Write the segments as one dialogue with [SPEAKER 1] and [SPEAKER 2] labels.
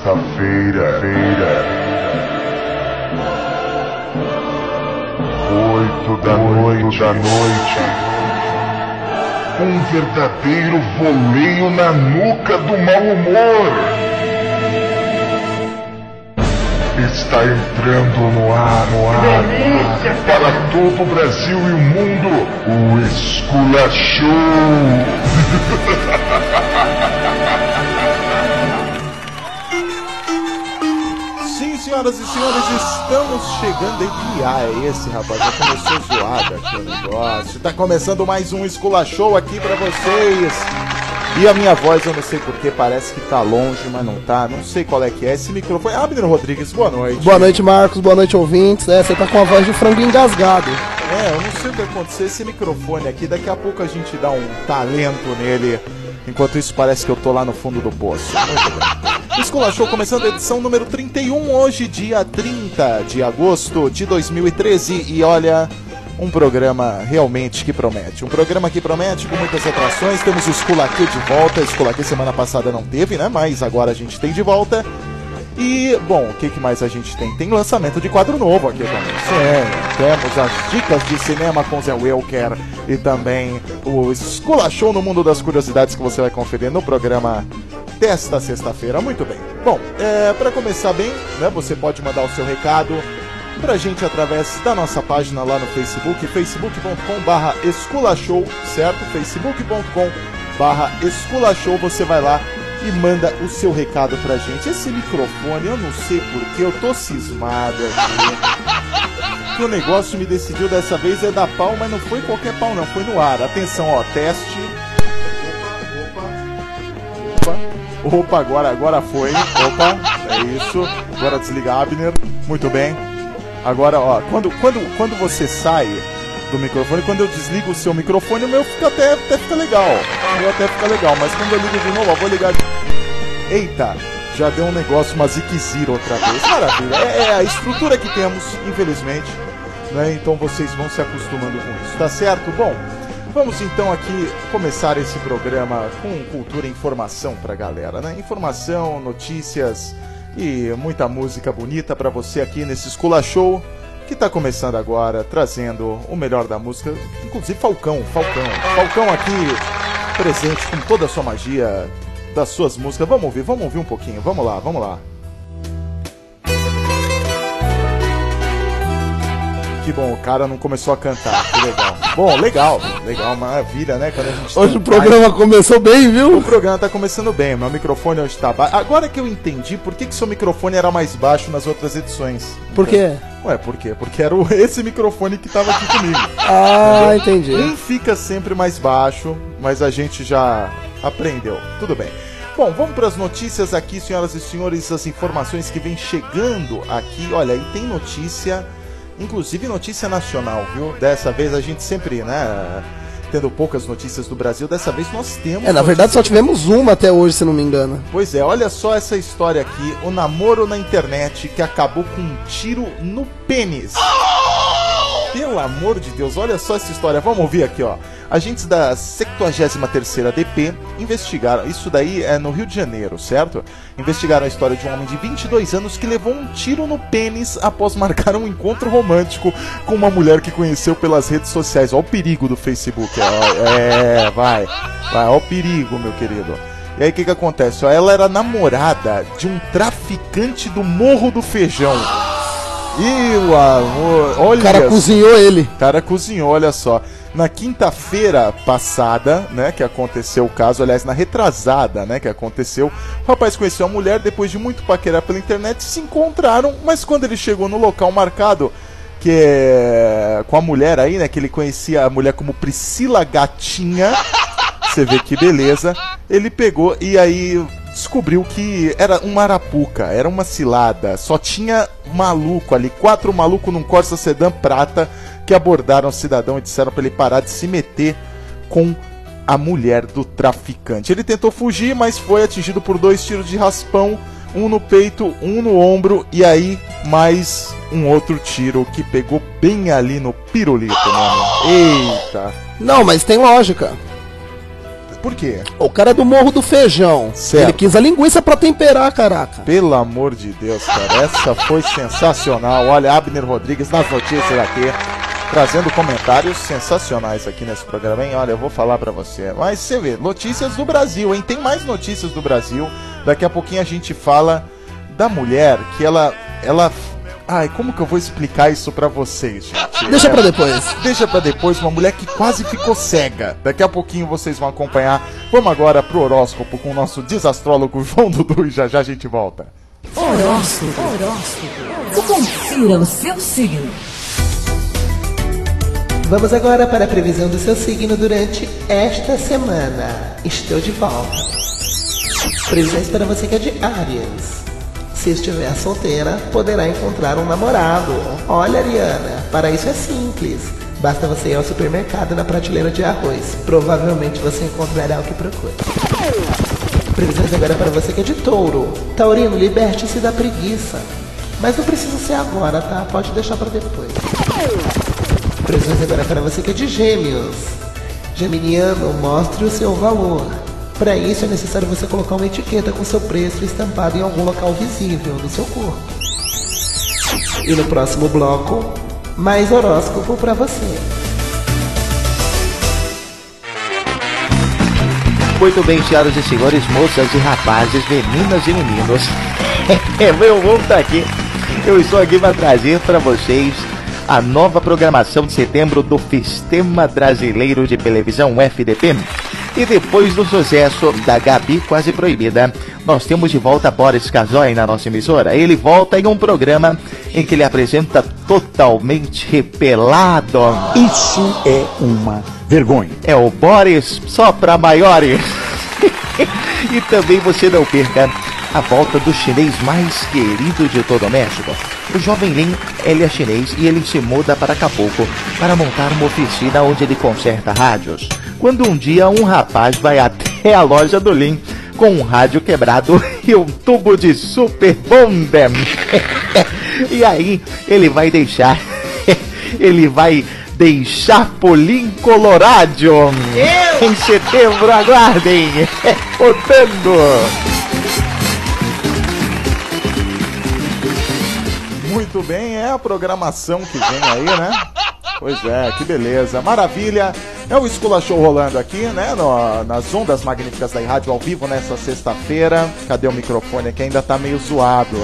[SPEAKER 1] sexta-feira, feira. Oito da noite, da noite. Um verdadeiro voleio na nuca do mau humor. Está entrando no ar, no ar,
[SPEAKER 2] Delícia,
[SPEAKER 1] para todo o Brasil e o mundo, o Esculachou.
[SPEAKER 3] Sim, senhoras e senhores, estamos chegando em que ah, é esse, rapaz? Já começou zoado aqui o negócio. Tá começando mais um Escula Show aqui pra vocês. E a minha voz, eu não sei porquê, parece que tá longe, mas não tá. Não sei qual é que é. Esse microfone. Abner Rodrigues, boa noite.
[SPEAKER 4] Boa noite, Marcos. Boa noite, ouvintes. É, você tá com a voz de frango engasgado.
[SPEAKER 3] É, eu não sei o que aconteceu. Esse microfone aqui, daqui a pouco a gente dá um talento nele. Enquanto isso, parece que eu tô lá no fundo do poço. Show começando a edição número 31, hoje, dia 30 de agosto de 2013. E olha, um programa realmente que promete. Um programa que promete com muitas atrações. Temos o Escola aqui de volta. Escola aqui semana passada não teve, né? Mas agora a gente tem de volta. E, bom, o que, que mais a gente tem? Tem lançamento de quadro novo aqui também. Sim, temos as dicas de cinema com Zé Wilker e também o Escola Show no Mundo das Curiosidades que você vai conferir no programa desta sexta-feira. Muito bem. Bom, é, para começar bem, né, você pode mandar o seu recado pra gente através da nossa página lá no Facebook, facebook.com esculachou, certo? facebook.com barra esculachou, você vai lá e manda o seu recado pra gente. Esse microfone, eu não sei porquê, eu tô cismado aqui. Que o negócio me decidiu dessa vez é dar pau, mas não foi qualquer pau não, foi no ar. Atenção, ó, teste. Opa, opa. Opa, agora, agora foi. Opa, é isso. Agora desliga Abner. Muito bem. Agora, ó, quando, quando, quando você sai do microfone, quando eu desligo o seu microfone, o meu fica até, até fica legal. O meu até fica legal, mas quando eu ligo de novo, ó, vou ligar. Eita, já deu um negócio, uma ziquezira outra vez. Maravilha. É, é a estrutura que temos, infelizmente. Né? Então vocês vão se acostumando com isso, tá certo? Bom, vamos então aqui começar esse programa com cultura e informação pra galera, né? Informação, notícias e muita música bonita pra você aqui nesse Escola Show que tá começando agora, trazendo o melhor da música, inclusive Falcão, Falcão. Falcão aqui presente com toda a sua magia das suas músicas. Vamos ouvir, vamos ouvir um pouquinho. Vamos lá, vamos lá. Que bom, o cara não começou a cantar. Que legal. Bom, legal, legal, maravilha, né? Quando a gente
[SPEAKER 4] Hoje o programa começou bem,
[SPEAKER 3] o
[SPEAKER 4] viu?
[SPEAKER 3] programa tá começando bem, meu microfone hoje tá baixo. Agora que eu entendi por que, que seu microfone era mais baixo nas outras edições.
[SPEAKER 4] Por quê?
[SPEAKER 3] Ué, por quê? Porque era o- esse microfone que tava aqui comigo.
[SPEAKER 4] Ah, entendi.
[SPEAKER 3] Um fica sempre mais baixo, mas a gente já aprendeu. Tudo bem. Bom, vamos para as notícias aqui, senhoras e senhores, as informações que vêm chegando aqui. Olha, e tem notícia, inclusive notícia nacional, viu? Dessa vez a gente sempre, né, tendo poucas notícias do Brasil, dessa vez nós temos.
[SPEAKER 4] É, na verdade só tivemos uma até hoje, se não me engano.
[SPEAKER 3] Pois é, olha só essa história aqui, o namoro na internet que acabou com um tiro no pênis. Pelo amor de Deus, olha só essa história. Vamos ouvir aqui, ó. Agentes da 73ª DP investigaram, isso daí é no Rio de Janeiro, certo? Investigaram a história de um homem de 22 anos que levou um tiro no pênis após marcar um encontro romântico com uma mulher que conheceu pelas redes sociais. Olha o perigo do Facebook. ó. É, vai. Vai, olha o perigo, meu querido. E aí o que que acontece? Ela era namorada de um traficante do Morro do Feijão. Ih, o amor, olha
[SPEAKER 4] O cara cozinhou ele.
[SPEAKER 3] O cara cozinhou, olha só. Na quinta-feira passada, né, que aconteceu o caso, aliás, na retrasada, né, que aconteceu, o rapaz conheceu a mulher depois de muito paquerar pela internet, se encontraram, mas quando ele chegou no local marcado, que é com a mulher aí, né, que ele conhecia a mulher como Priscila Gatinha, você vê que beleza, ele pegou e aí descobriu que era uma arapuca, era uma cilada, só tinha maluco ali, quatro malucos num Corsa Sedan prata que abordaram o cidadão e disseram para ele parar de se meter com a mulher do traficante. Ele tentou fugir, mas foi atingido por dois tiros de raspão, um no peito, um no ombro e aí mais um outro tiro que pegou bem ali no pirulito, mano. Eita.
[SPEAKER 4] Não, mas tem lógica.
[SPEAKER 3] Por quê?
[SPEAKER 4] O cara do Morro do Feijão.
[SPEAKER 3] Certo.
[SPEAKER 4] Ele quis a linguiça pra temperar, caraca.
[SPEAKER 3] Pelo amor de Deus, cara, essa foi sensacional. Olha, Abner Rodrigues nas notícias aqui, trazendo comentários sensacionais aqui nesse programa, hein? Olha, eu vou falar pra você. Mas você vê, notícias do Brasil, hein? Tem mais notícias do Brasil. Daqui a pouquinho a gente fala da mulher que ela. ela. Ai, como que eu vou explicar isso pra vocês, gente?
[SPEAKER 4] Deixa
[SPEAKER 3] É,
[SPEAKER 4] pra depois.
[SPEAKER 3] Deixa pra depois uma mulher que quase ficou cega. Daqui a pouquinho vocês vão acompanhar. Vamos agora pro horóscopo com o nosso desastrólogo João Dudu e já já a gente volta.
[SPEAKER 2] Horóscopo. Horóscopo. Confira o seu signo.
[SPEAKER 5] Vamos agora para a previsão do seu signo durante esta semana. Estou de volta. Previsões para você que é de Áries. Se estiver solteira, poderá encontrar um namorado. Olha, Ariana, para isso é simples. Basta você ir ao supermercado na prateleira de arroz. Provavelmente você encontrará o que procura. Previsões agora para você que é de touro. Taurino, liberte-se da preguiça. Mas não precisa ser agora, tá? Pode deixar para depois. Previsões agora para você que é de gêmeos. Geminiano, mostre o seu valor. Para isso é necessário você colocar uma etiqueta com seu preço estampado em algum local visível do seu corpo. E no próximo bloco, mais horóscopo para você.
[SPEAKER 6] Muito bem, senhoras e senhores, moças e rapazes, meninas e meninos. É meu bom tá aqui. Eu estou aqui para trazer para vocês a nova programação de setembro do Sistema Brasileiro de Televisão FDP. E depois do sucesso da Gabi Quase Proibida, nós temos de volta Boris Casoy na nossa emissora. Ele volta em um programa em que ele apresenta totalmente pelado.
[SPEAKER 7] Isso é uma vergonha.
[SPEAKER 6] É o Boris só para maiores. e também você não perca a volta do chinês mais querido de todo o México. O jovem Lin, ele é chinês e ele se muda para Acapulco para montar uma oficina onde ele conserta rádios. Quando um dia um rapaz vai até a loja do Lin com um rádio quebrado e um tubo de super bondem. e aí ele vai deixar, ele vai deixar Polim Colorado. Em setembro, aguardem. o
[SPEAKER 3] Muito bem, é a programação que vem aí, né? Pois é, que beleza, maravilha. É o Escola Show rolando aqui, né? no- nas ondas magníficas da rádio ao vivo nessa sexta-feira. Cadê o microfone aqui? Ainda tá meio zoado.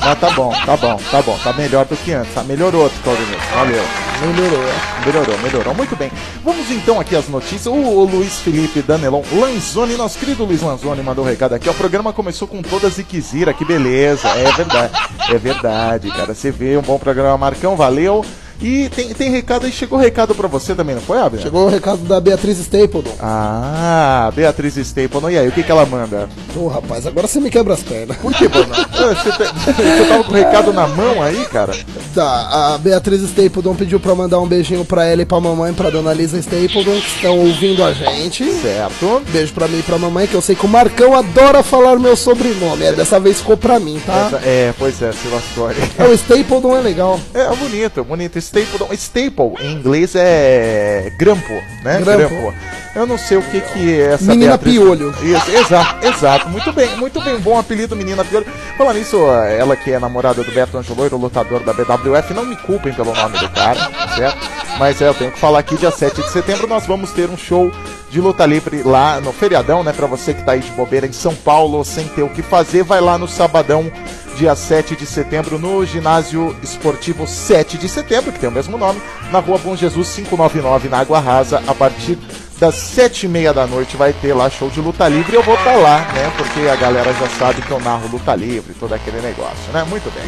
[SPEAKER 3] Mas tá bom, tá bom, tá bom. Tá melhor do que antes. Tá melhorou, Claudinei. Valeu.
[SPEAKER 4] Melhorou.
[SPEAKER 3] Melhorou, melhorou. Muito bem. Vamos então aqui às notícias. O, o Luiz Felipe Danelon Lanzoni, nosso querido Luiz Lanzoni, mandou um recado aqui. O programa começou com todas e Kizira, que beleza. É verdade. É verdade, cara. Você vê um bom programa, Marcão, valeu. E tem, tem recado aí, chegou recado pra você também, não foi, Abner?
[SPEAKER 4] Chegou o recado da Beatriz Stapledon.
[SPEAKER 3] Ah, Beatriz Stapleton. E aí, o que, que ela manda?
[SPEAKER 4] Ô, rapaz, agora você me quebra as pernas.
[SPEAKER 3] Por que, Bruno? Você, tá- você tava com o recado na mão aí, cara?
[SPEAKER 4] Tá, a Beatriz Stapledon pediu pra mandar um beijinho pra ela e pra mamãe, pra dona Lisa Stapledon, que estão ouvindo a gente.
[SPEAKER 3] Certo.
[SPEAKER 4] Beijo pra mim e pra mamãe, que eu sei que o Marcão adora falar meu sobrenome. É, dessa vez ficou pra mim, tá?
[SPEAKER 3] Essa- é, pois é, se lascou aí.
[SPEAKER 4] É, o Stapledon é legal.
[SPEAKER 3] É bonito, bonito. Staple, staple em inglês é grampo, né?
[SPEAKER 4] Grampo.
[SPEAKER 3] Eu não sei o que que é essa
[SPEAKER 4] Menina
[SPEAKER 3] Beatriz-
[SPEAKER 4] Piolho.
[SPEAKER 3] Isso, exato, exato. Muito bem, muito bem. Bom apelido, Menina Piolho. Falando nisso, ela que é namorada do Beto Angeloiro, lutador da BWF, não me culpem pelo nome do cara, certo? Mas é, eu tenho que falar aqui, dia 7 de setembro nós vamos ter um show de luta livre lá no feriadão, né? Pra você que tá aí de bobeira em São Paulo, sem ter o que fazer, vai lá no sabadão dia 7 de setembro, no ginásio esportivo 7 de setembro, que tem o mesmo nome, na rua Bom Jesus 599, na Água Rasa, a partir das sete e meia da noite vai ter lá show de luta livre eu vou estar lá, né? Porque a galera já sabe que eu narro luta livre, todo aquele negócio, né? Muito bem.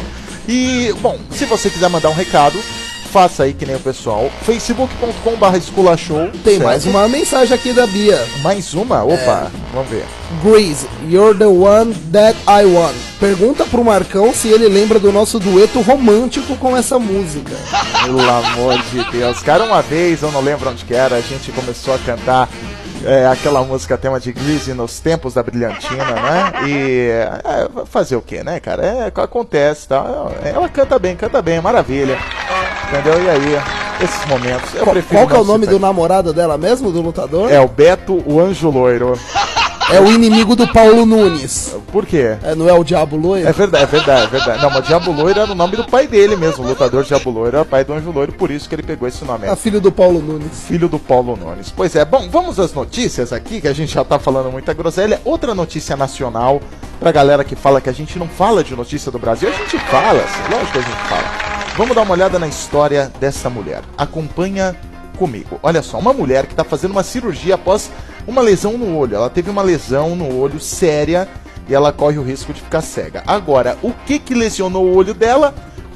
[SPEAKER 3] E, bom, se você quiser mandar um recado, faça aí que nem o pessoal. facebook.com barra esculachou.
[SPEAKER 4] Tem
[SPEAKER 3] certo?
[SPEAKER 4] mais uma mensagem aqui da Bia.
[SPEAKER 3] Mais uma? Opa, vamos ver.
[SPEAKER 4] Grease, you're the one that I want. Pergunta pro Marcão se ele lembra do nosso dueto romântico com essa música.
[SPEAKER 3] Pelo amor de Deus. Cara, uma vez, eu não lembro onde que era, a gente começou a cantar é, aquela música tema de Greasy nos tempos da Brilhantina, né? E é, fazer o que, né, cara? É, acontece, tá? Ela canta bem, canta bem, maravilha. Entendeu? E aí? esses momentos. Eu
[SPEAKER 4] Qual,
[SPEAKER 3] prefiro
[SPEAKER 4] qual que é o nome
[SPEAKER 3] citar.
[SPEAKER 4] do namorado dela mesmo, do lutador?
[SPEAKER 3] É o Beto, o anjo loiro.
[SPEAKER 4] É o inimigo do Paulo Nunes.
[SPEAKER 3] Por quê?
[SPEAKER 4] É, não é o Diabo Loiro?
[SPEAKER 3] É verdade, é verdade, é verdade. Não, mas Diabo Loiro era o nome do pai dele mesmo. O lutador Diabo Loiro era pai do Anjo Loiro, por isso que ele pegou esse nome.
[SPEAKER 4] É filho do Paulo Nunes.
[SPEAKER 3] Filho do Paulo Nunes. Pois é, bom, vamos às notícias aqui, que a gente já tá falando muita groselha. Outra notícia nacional, pra galera que fala que a gente não fala de notícia do Brasil. A gente fala, sim, lógico que a gente fala. Vamos dar uma olhada na história dessa mulher. Acompanha comigo. Olha só, uma mulher que tá fazendo uma cirurgia após uma lesão no olho. Ela teve uma lesão no olho séria e ela corre o risco de ficar cega. Agora, o que que lesionou o olho dela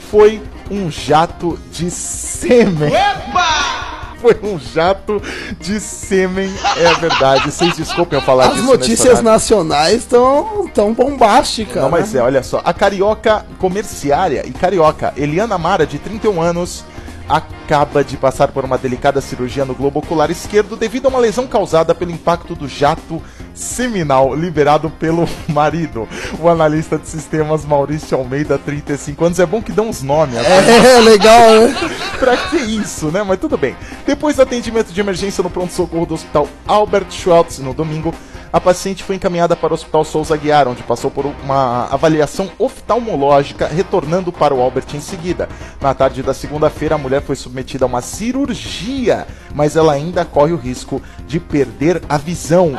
[SPEAKER 3] foi um jato de sêmen. Foi um jato de sêmen, é verdade. Vocês desculpem eu falar
[SPEAKER 4] As
[SPEAKER 3] disso
[SPEAKER 4] notícias
[SPEAKER 3] nesse horário.
[SPEAKER 4] nacionais estão tão bombásticas.
[SPEAKER 3] Não, mas
[SPEAKER 4] né?
[SPEAKER 3] é, olha só. A carioca comerciária e carioca Eliana Mara, de 31 anos, acaba de passar por uma delicada cirurgia no globo ocular esquerdo devido a uma lesão causada pelo impacto do jato seminal liberado pelo marido. O analista de sistemas Maurício Almeida, 35 anos. É bom que dão uns nomes.
[SPEAKER 4] É, legal, né?
[SPEAKER 3] pra que isso, né? Mas tudo bem. Depois do atendimento de emergência no pronto-socorro do hospital Albert Schweitz no domingo, a paciente foi encaminhada para o Hospital Souza Guiar, onde passou por uma avaliação oftalmológica, retornando para o Albert em seguida. Na tarde da segunda-feira, a mulher foi submetida a uma cirurgia, mas ela ainda corre o risco de perder a visão.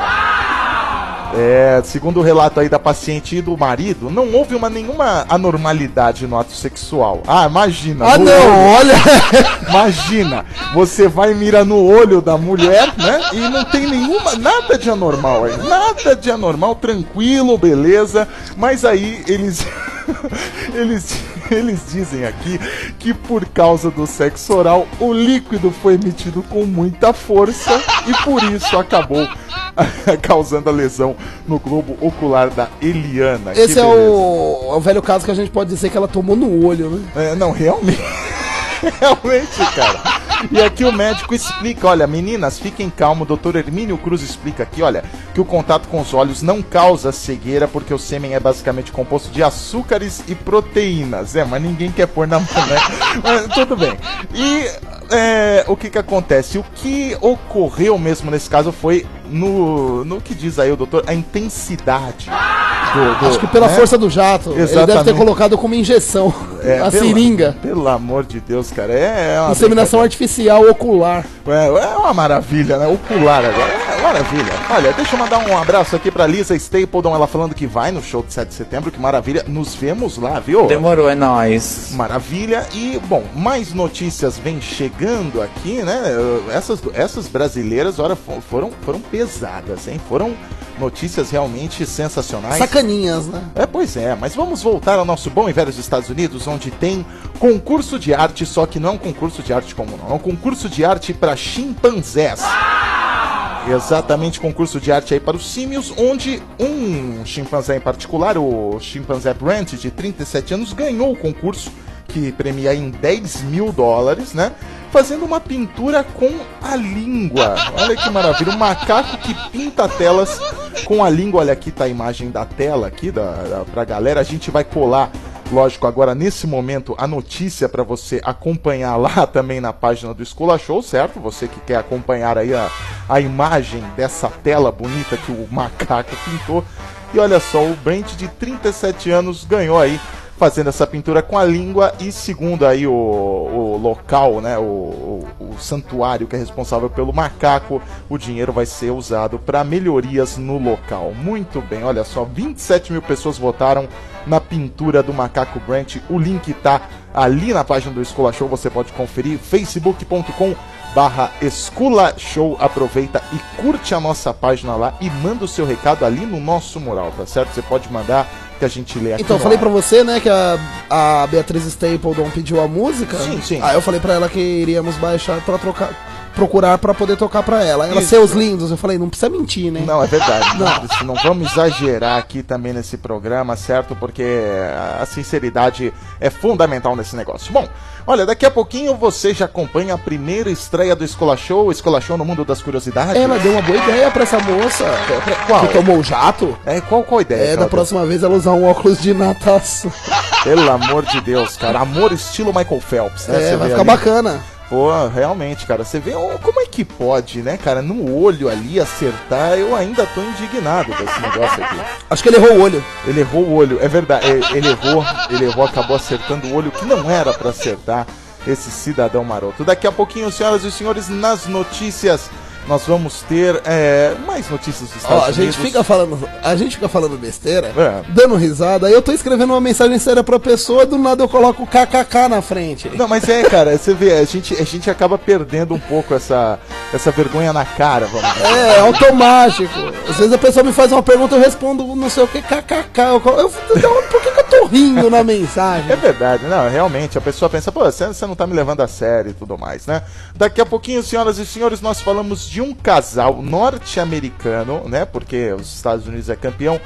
[SPEAKER 3] É, segundo o relato aí da paciente e do marido, não houve uma, nenhuma anormalidade no ato sexual. Ah, imagina.
[SPEAKER 4] Ah, não,
[SPEAKER 3] olho.
[SPEAKER 4] olha.
[SPEAKER 3] Imagina, você vai e mira no olho da mulher, né? E não tem nenhuma, nada de anormal aí. Nada de anormal, tranquilo, beleza. Mas aí eles. eles. Eles dizem aqui que por causa do sexo oral, o líquido foi emitido com muita força e por isso acabou causando a lesão no globo ocular da Eliana.
[SPEAKER 4] Esse é o, é o velho caso que a gente pode dizer que ela tomou no olho, né?
[SPEAKER 3] É, não, realmente. realmente, cara. E aqui o médico explica, olha, meninas, fiquem calmos, o doutor Hermínio Cruz explica aqui, olha, que o contato com os olhos não causa cegueira, porque o sêmen é basicamente composto de açúcares e proteínas. É, mas ninguém quer pôr na mão, né? Mas tudo bem. E é, o que que acontece? O que ocorreu mesmo nesse caso foi no, no que diz aí o doutor, a intensidade do, do
[SPEAKER 4] Acho que pela
[SPEAKER 3] né?
[SPEAKER 4] força do jato. Ele deve
[SPEAKER 3] Exatamente.
[SPEAKER 4] ter colocado como injeção.
[SPEAKER 3] É,
[SPEAKER 4] a
[SPEAKER 3] pelo-
[SPEAKER 4] seringa.
[SPEAKER 3] Pelo amor de Deus, cara. É, é uma
[SPEAKER 4] Inseminação artificial ocular.
[SPEAKER 3] é, é uma maravilha, né? Ocular agora. É maravilha. Olha, deixa eu mandar um abraço aqui pra Lisa Stapledon, ela falando que vai no show de 7 de setembro, que maravilha. Nos vemos lá, viu?
[SPEAKER 8] Demorou, é nóis.
[SPEAKER 3] Maravilha. E, bom, mais notícias vem chegando aqui, né? Essas, essas brasileiras, olha, fo- foram, foram pesadas, hein? Foram notícias realmente sensacionais.
[SPEAKER 4] Sacaninhas, né?
[SPEAKER 3] É, pois é, mas vamos voltar ao nosso bom e velho dos Estados Unidos, onde tem concurso de arte, só que não é um concurso de arte comum, não. É um concurso de arte para chimpanzés. Exatamente, concurso de arte aí para os símios, onde um chimpanzé em particular, o chimpanzé Brant, de 37 anos, ganhou o concurso, que premia em 10 mil dólares, né? Fazendo uma pintura com a língua. Olha que maravilha, um macaco que pinta telas com a língua. Olha aqui tá a imagem da tela aqui da, da, pra galera. A gente vai colar Lógico, agora nesse momento a notícia para você acompanhar lá também na página do Escola Show, certo? Você que quer acompanhar aí a, a imagem dessa tela bonita que o macaco pintou. E olha só, o Brent de 37 anos ganhou aí fazendo essa pintura com a língua e segundo aí o, o local, né, o, o, o santuário que é responsável pelo macaco, o dinheiro vai ser usado para melhorias no local. Muito bem, olha só, 27 mil pessoas votaram na pintura do macaco Brent. O link tá ali na página do Escola Show, você pode conferir facebook.com barra Escola Show. Aproveita e curte a nossa página lá e manda o seu recado ali no nosso mural, tá certo? Você pode mandar que a gente lê aqui.
[SPEAKER 4] Então, eu falei pra você, né, que a, a Beatriz Stapledon pediu a música.
[SPEAKER 3] Sim, sim.
[SPEAKER 4] Aí eu falei pra ela que iríamos baixar pra trocar, procurar pra poder tocar pra ela. Ela,
[SPEAKER 3] Isso.
[SPEAKER 4] seus lindos, eu falei, não precisa mentir, né?
[SPEAKER 3] Não, é verdade. Não. não vamos exagerar aqui também nesse programa, certo? Porque a sinceridade é fundamental nesse negócio. Bom, olha, daqui a pouquinho você já acompanha a primeira estreia do Escola Show, Escola Show no Mundo das Curiosidades.
[SPEAKER 4] Ela deu uma boa ideia pra essa moça.
[SPEAKER 3] Qual?
[SPEAKER 4] Que tomou o jato.
[SPEAKER 3] É, qual, qual a ideia?
[SPEAKER 4] É, da
[SPEAKER 3] ela
[SPEAKER 4] próxima vez ela usar um óculos de natação.
[SPEAKER 3] deu? Pelo amor de Deus, cara. Amor estilo Michael Phelps, né?
[SPEAKER 4] É,
[SPEAKER 3] Você
[SPEAKER 4] vai ficar
[SPEAKER 3] ali.
[SPEAKER 4] bacana.
[SPEAKER 3] Pô, realmente, cara, você vê oh, como é que pode, né, cara, no olho ali acertar, eu ainda tô indignado com esse negócio aqui.
[SPEAKER 4] Acho que ele errou o olho.
[SPEAKER 3] Ele errou o olho, é verdade, é, ele errou, ele errou, acabou acertando o olho que não era pra acertar esse cidadão maroto. Daqui a pouquinho, senhoras e senhores, nas notícias nós vamos ter é, mais notícias dos Estados
[SPEAKER 4] Ó, a gente
[SPEAKER 3] Unidos.
[SPEAKER 4] fica falando, a gente fica falando besteira,
[SPEAKER 3] É.
[SPEAKER 4] dando risada. Aí eu tô escrevendo uma mensagem séria pra pessoa, do nada eu coloco o kkk na frente.
[SPEAKER 3] Não, mas é, cara, você vê, a gente, a gente acaba perdendo um pouco essa, essa vergonha na cara, vamos dizer.
[SPEAKER 4] É, automático. Às vezes a pessoa me faz uma pergunta, eu respondo não sei o que, kkk. Eu, colo- eu, então, por que, que eu tô rindo na mensagem?
[SPEAKER 3] É verdade, não, realmente, a pessoa pensa, pô, você, você não tá me levando a sério e tudo mais, né? Daqui a pouquinho, senhoras e senhores, nós falamos de um casal norte-americano, né? Porque os Estados Unidos é campeão.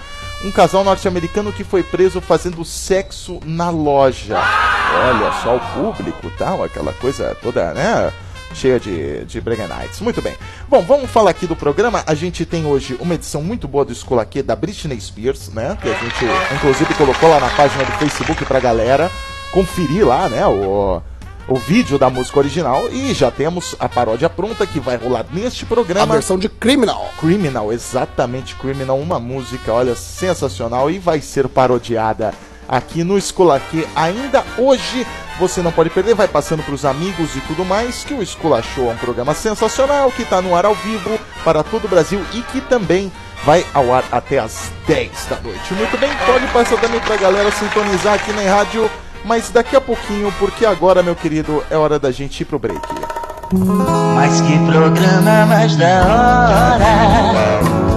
[SPEAKER 3] Um casal norte-americano que foi preso fazendo sexo na loja. Olha só o público tal, aquela coisa toda, né? Cheia de, de Breganites. Muito bem. Bom, vamos falar aqui do programa. A gente tem hoje uma edição muito boa do Escola Q da Britney Spears, né? Que a gente, inclusive, colocou lá na página do Facebook pra galera conferir lá, né? O, o vídeo da música original. E já temos a paródia pronta que vai rolar neste
[SPEAKER 4] A
[SPEAKER 3] programa.
[SPEAKER 4] versão de Criminal.
[SPEAKER 3] Criminal, exatamente Criminal, uma música, olha, sensacional e vai ser parodiada aqui no Esculaquê ainda hoje. Você não pode perder, vai passando para os amigos e tudo mais, que o Escola Show é um programa sensacional que está no ar ao vivo para todo o Brasil e que também vai ao ar até às 10 da noite. Muito bem, pode passar também para a galera sintonizar aqui na rádio, mas daqui a pouquinho, porque agora, meu querido, é hora da gente ir pro break.
[SPEAKER 8] Mas que programa mais da hora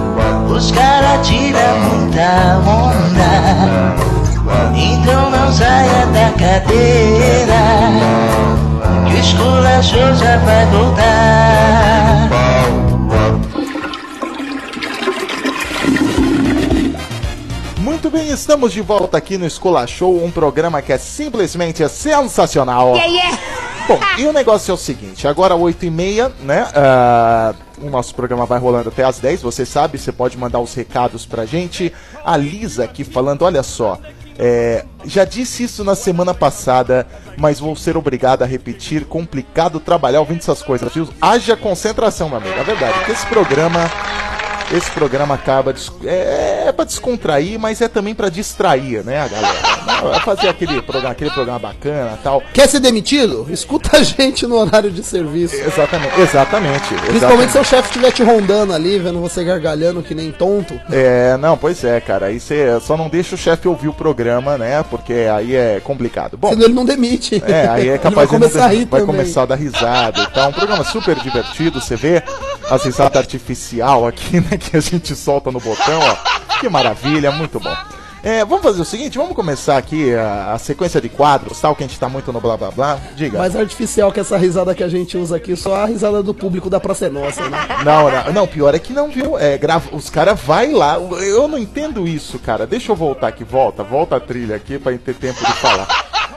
[SPEAKER 8] Os caras tiram muita onda Então não saia da cadeira Que o esculacho já vai voltar
[SPEAKER 3] Muito bem, estamos de volta aqui no Escola Show, um programa que é simplesmente sensacional. Bom, e o negócio é o seguinte, agora 8h30, né? ah, o nosso programa vai rolando até às 10 você sabe, você pode mandar os recados pra gente. A Lisa aqui falando, olha só. é, já disse isso na semana passada, mas vou ser obrigado a repetir. Complicado trabalhar ouvindo essas coisas. viu? Haja concentração, meu amigo. É verdade, porque esse programa esse programa acaba é, é para descontrair, mas é também para distrair, né, a galera? É fazer aquele programa, aquele programa bacana, tal.
[SPEAKER 4] Quer ser demitido? Escuta a gente no horário de serviço.
[SPEAKER 3] Exatamente, exatamente.
[SPEAKER 4] Principalmente
[SPEAKER 3] exatamente.
[SPEAKER 4] se o chefe estiver te rondando ali, vendo você gargalhando que nem tonto.
[SPEAKER 3] É, não, pois é, cara. Aí você só não deixa o chefe ouvir o programa, né? Porque aí é complicado. Bom,
[SPEAKER 4] Senão ele não demite.
[SPEAKER 3] É, aí é
[SPEAKER 4] Ele
[SPEAKER 3] capaz
[SPEAKER 4] vai
[SPEAKER 3] de não
[SPEAKER 4] começar a rir
[SPEAKER 3] vai
[SPEAKER 4] também.
[SPEAKER 3] começar a dar risada e tal. Um programa super divertido, você vê as risadas artificial aqui, né, que a gente solta no botão, ó. Que maravilha, muito bom. É, vamos fazer o seguinte, vamos começar aqui a, a sequência de quadros, tal, que a gente tá muito no blá blá blá. Diga.
[SPEAKER 4] Mais artificial que essa risada que a gente usa aqui, só a risada do público da Praça é Nossa, né?
[SPEAKER 3] Não, não, não, pior é que não, viu? É, grava, os caras vai lá. Eu não entendo isso, cara. Deixa eu voltar aqui, volta, volta a trilha aqui pra ter tempo de falar.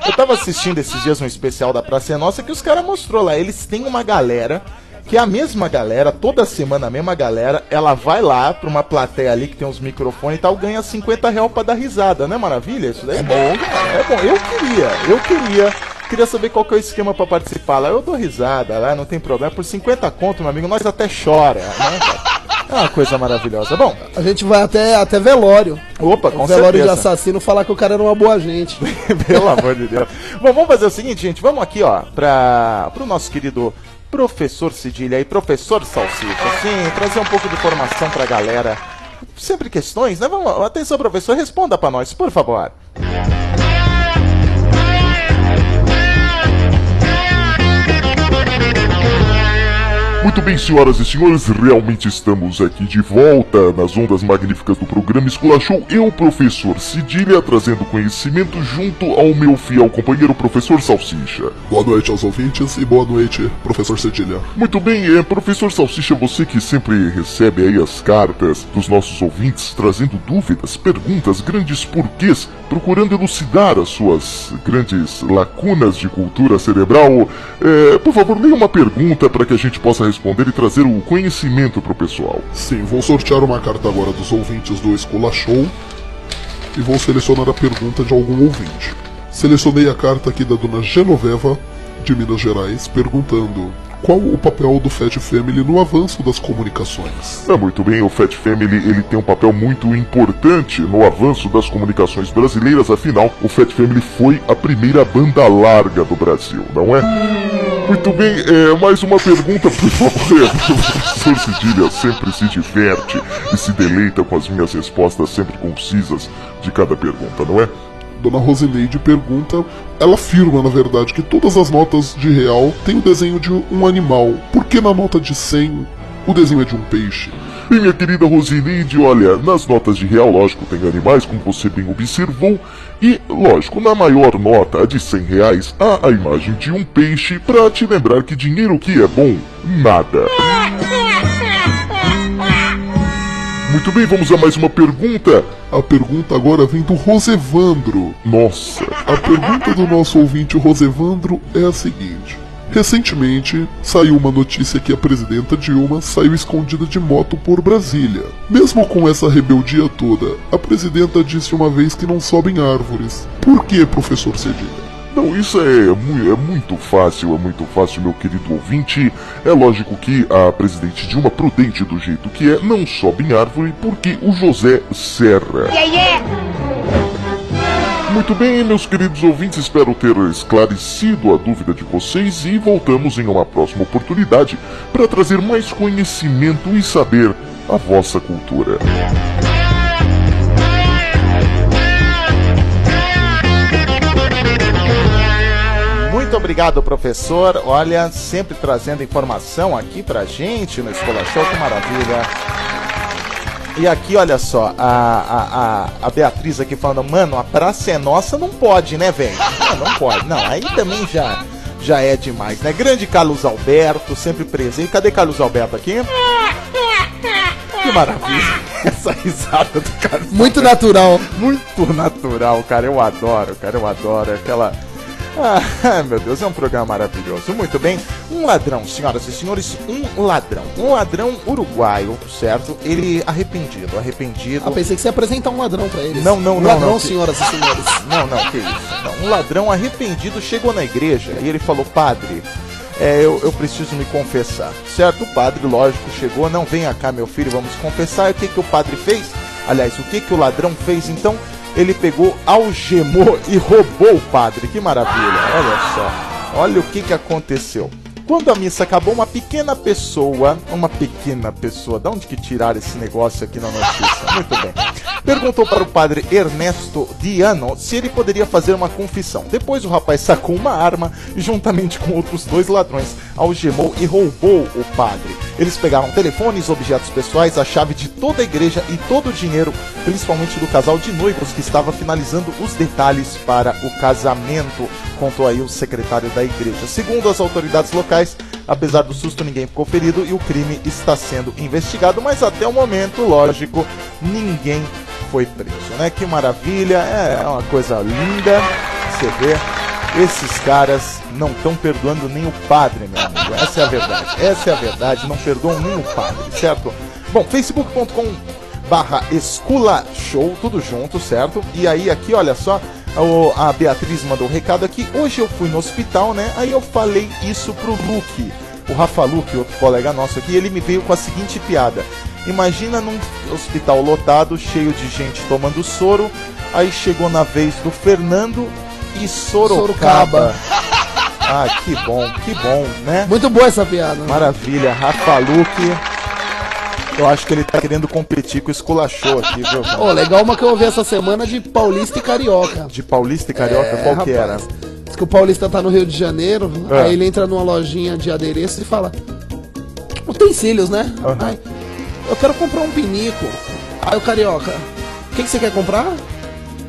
[SPEAKER 3] Eu tava assistindo esses dias um especial da Praça é Nossa que os caras mostrou lá. Eles têm uma galera que é a mesma galera, toda semana a mesma galera, ela vai lá pra uma plateia ali que tem uns microfones e tal, ganha 50 reais pra dar risada, né? Maravilha? Isso daí é bom. É bom. Eu queria, eu queria. Queria saber qual que é o esquema pra participar lá. Eu dou risada lá, não tem problema. Por 50 conto, meu amigo, nós até chora, né? É uma coisa maravilhosa. Bom,
[SPEAKER 4] A gente vai até, até velório.
[SPEAKER 3] opa, com
[SPEAKER 4] o velório de
[SPEAKER 3] certeza.
[SPEAKER 4] assassino falar que o cara era uma boa gente.
[SPEAKER 3] Pelo amor de Deus. Bom, vamos fazer o seguinte, gente. Vamos aqui, ó, para o nosso querido professor Cedilha e professor Salsicha. Sim, trazer um pouco de informação pra galera. Sempre questões, né? Vamos, atenção, professor, responda pra nós, por favor.
[SPEAKER 1] Muito bem, senhoras e senhores, realmente estamos aqui de volta nas ondas magníficas do programa Esculachou. Eu, professor Cidilha, trazendo conhecimento junto ao meu fiel companheiro, professor Salsicha.
[SPEAKER 9] Boa noite aos ouvintes e boa noite, professor Cedilha.
[SPEAKER 1] Muito bem, é, professor Salsicha, você que sempre recebe aí as cartas dos nossos ouvintes, trazendo dúvidas, perguntas, grandes porquês, procurando elucidar as suas grandes lacunas de cultura cerebral. É, por favor, leia uma pergunta para que a gente possa responder e trazer o conhecimento para o pessoal.
[SPEAKER 9] Sim, vou sortear uma carta agora dos ouvintes do Escola Show e vou selecionar a pergunta de algum ouvinte. Selecionei a carta aqui da dona Genoveva de Minas Gerais, perguntando qual o papel do Fat Family no avanço das comunicações.
[SPEAKER 1] É, muito bem, o Fat Family ele tem um papel muito importante no avanço das comunicações brasileiras, afinal, o Fat Family foi a primeira banda larga do Brasil, não é? Muito bem, é, mais uma pergunta, por favor. O professor Cedilha sempre se diverte e se deleita com as minhas respostas sempre concisas de cada pergunta, não é?
[SPEAKER 9] Dona Rosineide pergunta, ela afirma, na verdade, que todas as notas de real têm o desenho de um animal. Por que na nota de 100 o desenho é de um peixe?
[SPEAKER 1] E minha querida Rosineide, olha, nas notas de real, lógico, tem animais, como você bem observou, e, lógico, na maior nota, a de 100 reais, há a imagem de um peixe pra te lembrar que dinheiro que é bom, nada. Muito bem, vamos a mais uma pergunta.
[SPEAKER 9] A pergunta agora vem do Rosevandro.
[SPEAKER 1] Nossa.
[SPEAKER 9] A pergunta do nosso ouvinte Rosevandro é a seguinte. Recentemente, saiu uma notícia que a presidenta Dilma saiu escondida de moto por Brasília. Mesmo com essa rebeldia toda, a presidenta disse uma vez que não sobem árvores. Por que, professor Cedilha?
[SPEAKER 1] Não, isso é, mu- é muito fácil, é muito fácil, meu querido ouvinte. É lógico que a presidente Dilma, prudente do jeito que é, não sobe em árvore porque o José Serra. Muito bem, meus queridos ouvintes, espero ter esclarecido a dúvida de vocês e voltamos em uma próxima oportunidade para trazer mais conhecimento e saber a vossa cultura.
[SPEAKER 3] Obrigado, professor. Olha, sempre trazendo informação aqui pra gente no Escola Show, que maravilha. E aqui, olha só, a, a, a, Beatriz aqui falando, mano, a praça é nossa, não pode, né, velho? Não, não pode. Não, aí também já, já é demais, né? Grande Carlos Alberto, sempre presente. Cadê Carlos Alberto aqui? Que maravilha. Essa risada do Carlos
[SPEAKER 4] Muito natural.
[SPEAKER 3] muito natural, cara. Eu adoro, cara. Eu adoro. Aquela. Ah, meu Deus, é um programa maravilhoso. Muito bem. Um ladrão, senhoras e senhores, um ladrão. Um ladrão uruguaio, certo? Ele arrependido, arrependido.
[SPEAKER 4] Ah, pensei que você ia apresentar um ladrão pra eles.
[SPEAKER 3] Não, não,
[SPEAKER 4] um
[SPEAKER 3] não,
[SPEAKER 4] ladrão,
[SPEAKER 3] não, que-
[SPEAKER 4] senhoras e senhores.
[SPEAKER 3] Não, não, que isso. Não, um ladrão arrependido chegou na igreja e ele falou, padre, é, eu, eu preciso me confessar. Certo? O padre, lógico, chegou, não, venha cá, meu filho, vamos confessar. E o que, que o padre fez? Aliás, o que, que o ladrão fez então? Ele pegou, algemou e roubou o padre. Que maravilha, olha só. Olha o que, que aconteceu. Quando a missa acabou, uma pequena pessoa, uma pequena pessoa, de onde que tiraram esse negócio aqui na notícia? Muito bem. Perguntou para o padre Ernesto Diano se ele poderia fazer uma confissão. Depois o rapaz sacou uma arma e, juntamente com outros dois ladrões, algemou e roubou o padre. Eles pegaram telefones, objetos pessoais, a chave de toda a igreja e todo o dinheiro, principalmente do casal de noivos que estava finalizando os detalhes para o casamento, contou aí o secretário da igreja. Segundo as autoridades locais, apesar do susto, ninguém ficou ferido e o crime está sendo investigado, mas até o momento, lógico, ninguém foi preso, né? Que maravilha, é uma coisa linda, você vê. Esses caras não estão perdoando nem o padre, meu amigo. Essa é a verdade. Essa é a verdade. Não perdoam nem o padre, certo? Bom, facebook.com barra Show, tudo junto, certo? E aí aqui, olha só, a Beatriz mandou um recado aqui. Hoje eu fui no hospital, né? Aí eu falei isso pro Luke, o Rafa Luke, outro colega nosso aqui, ele me veio com a seguinte piada. Imagina num hospital lotado, cheio de gente tomando soro, aí chegou na vez do Fernando e Sorocaba.
[SPEAKER 4] Sorocaba.
[SPEAKER 3] Ah, que bom, que bom, né?
[SPEAKER 4] Muito boa essa piada. né?
[SPEAKER 3] Maravilha, Rafa Luque. Eu acho que ele tá querendo competir com o Esculachou aqui, viu?
[SPEAKER 4] Ô, legal uma que eu ouvi essa semana de Paulista e Carioca.
[SPEAKER 3] De Paulista e Carioca,
[SPEAKER 4] É,
[SPEAKER 3] qual que era?
[SPEAKER 4] rapaz. Diz que o Paulista tá no Rio de Janeiro,
[SPEAKER 3] É.
[SPEAKER 4] aí ele entra numa lojinha de adereço e fala: Utensílios, né?
[SPEAKER 3] Aham.
[SPEAKER 4] Aí, eu quero comprar um pinico. Aí o Carioca, o que, que você quer comprar?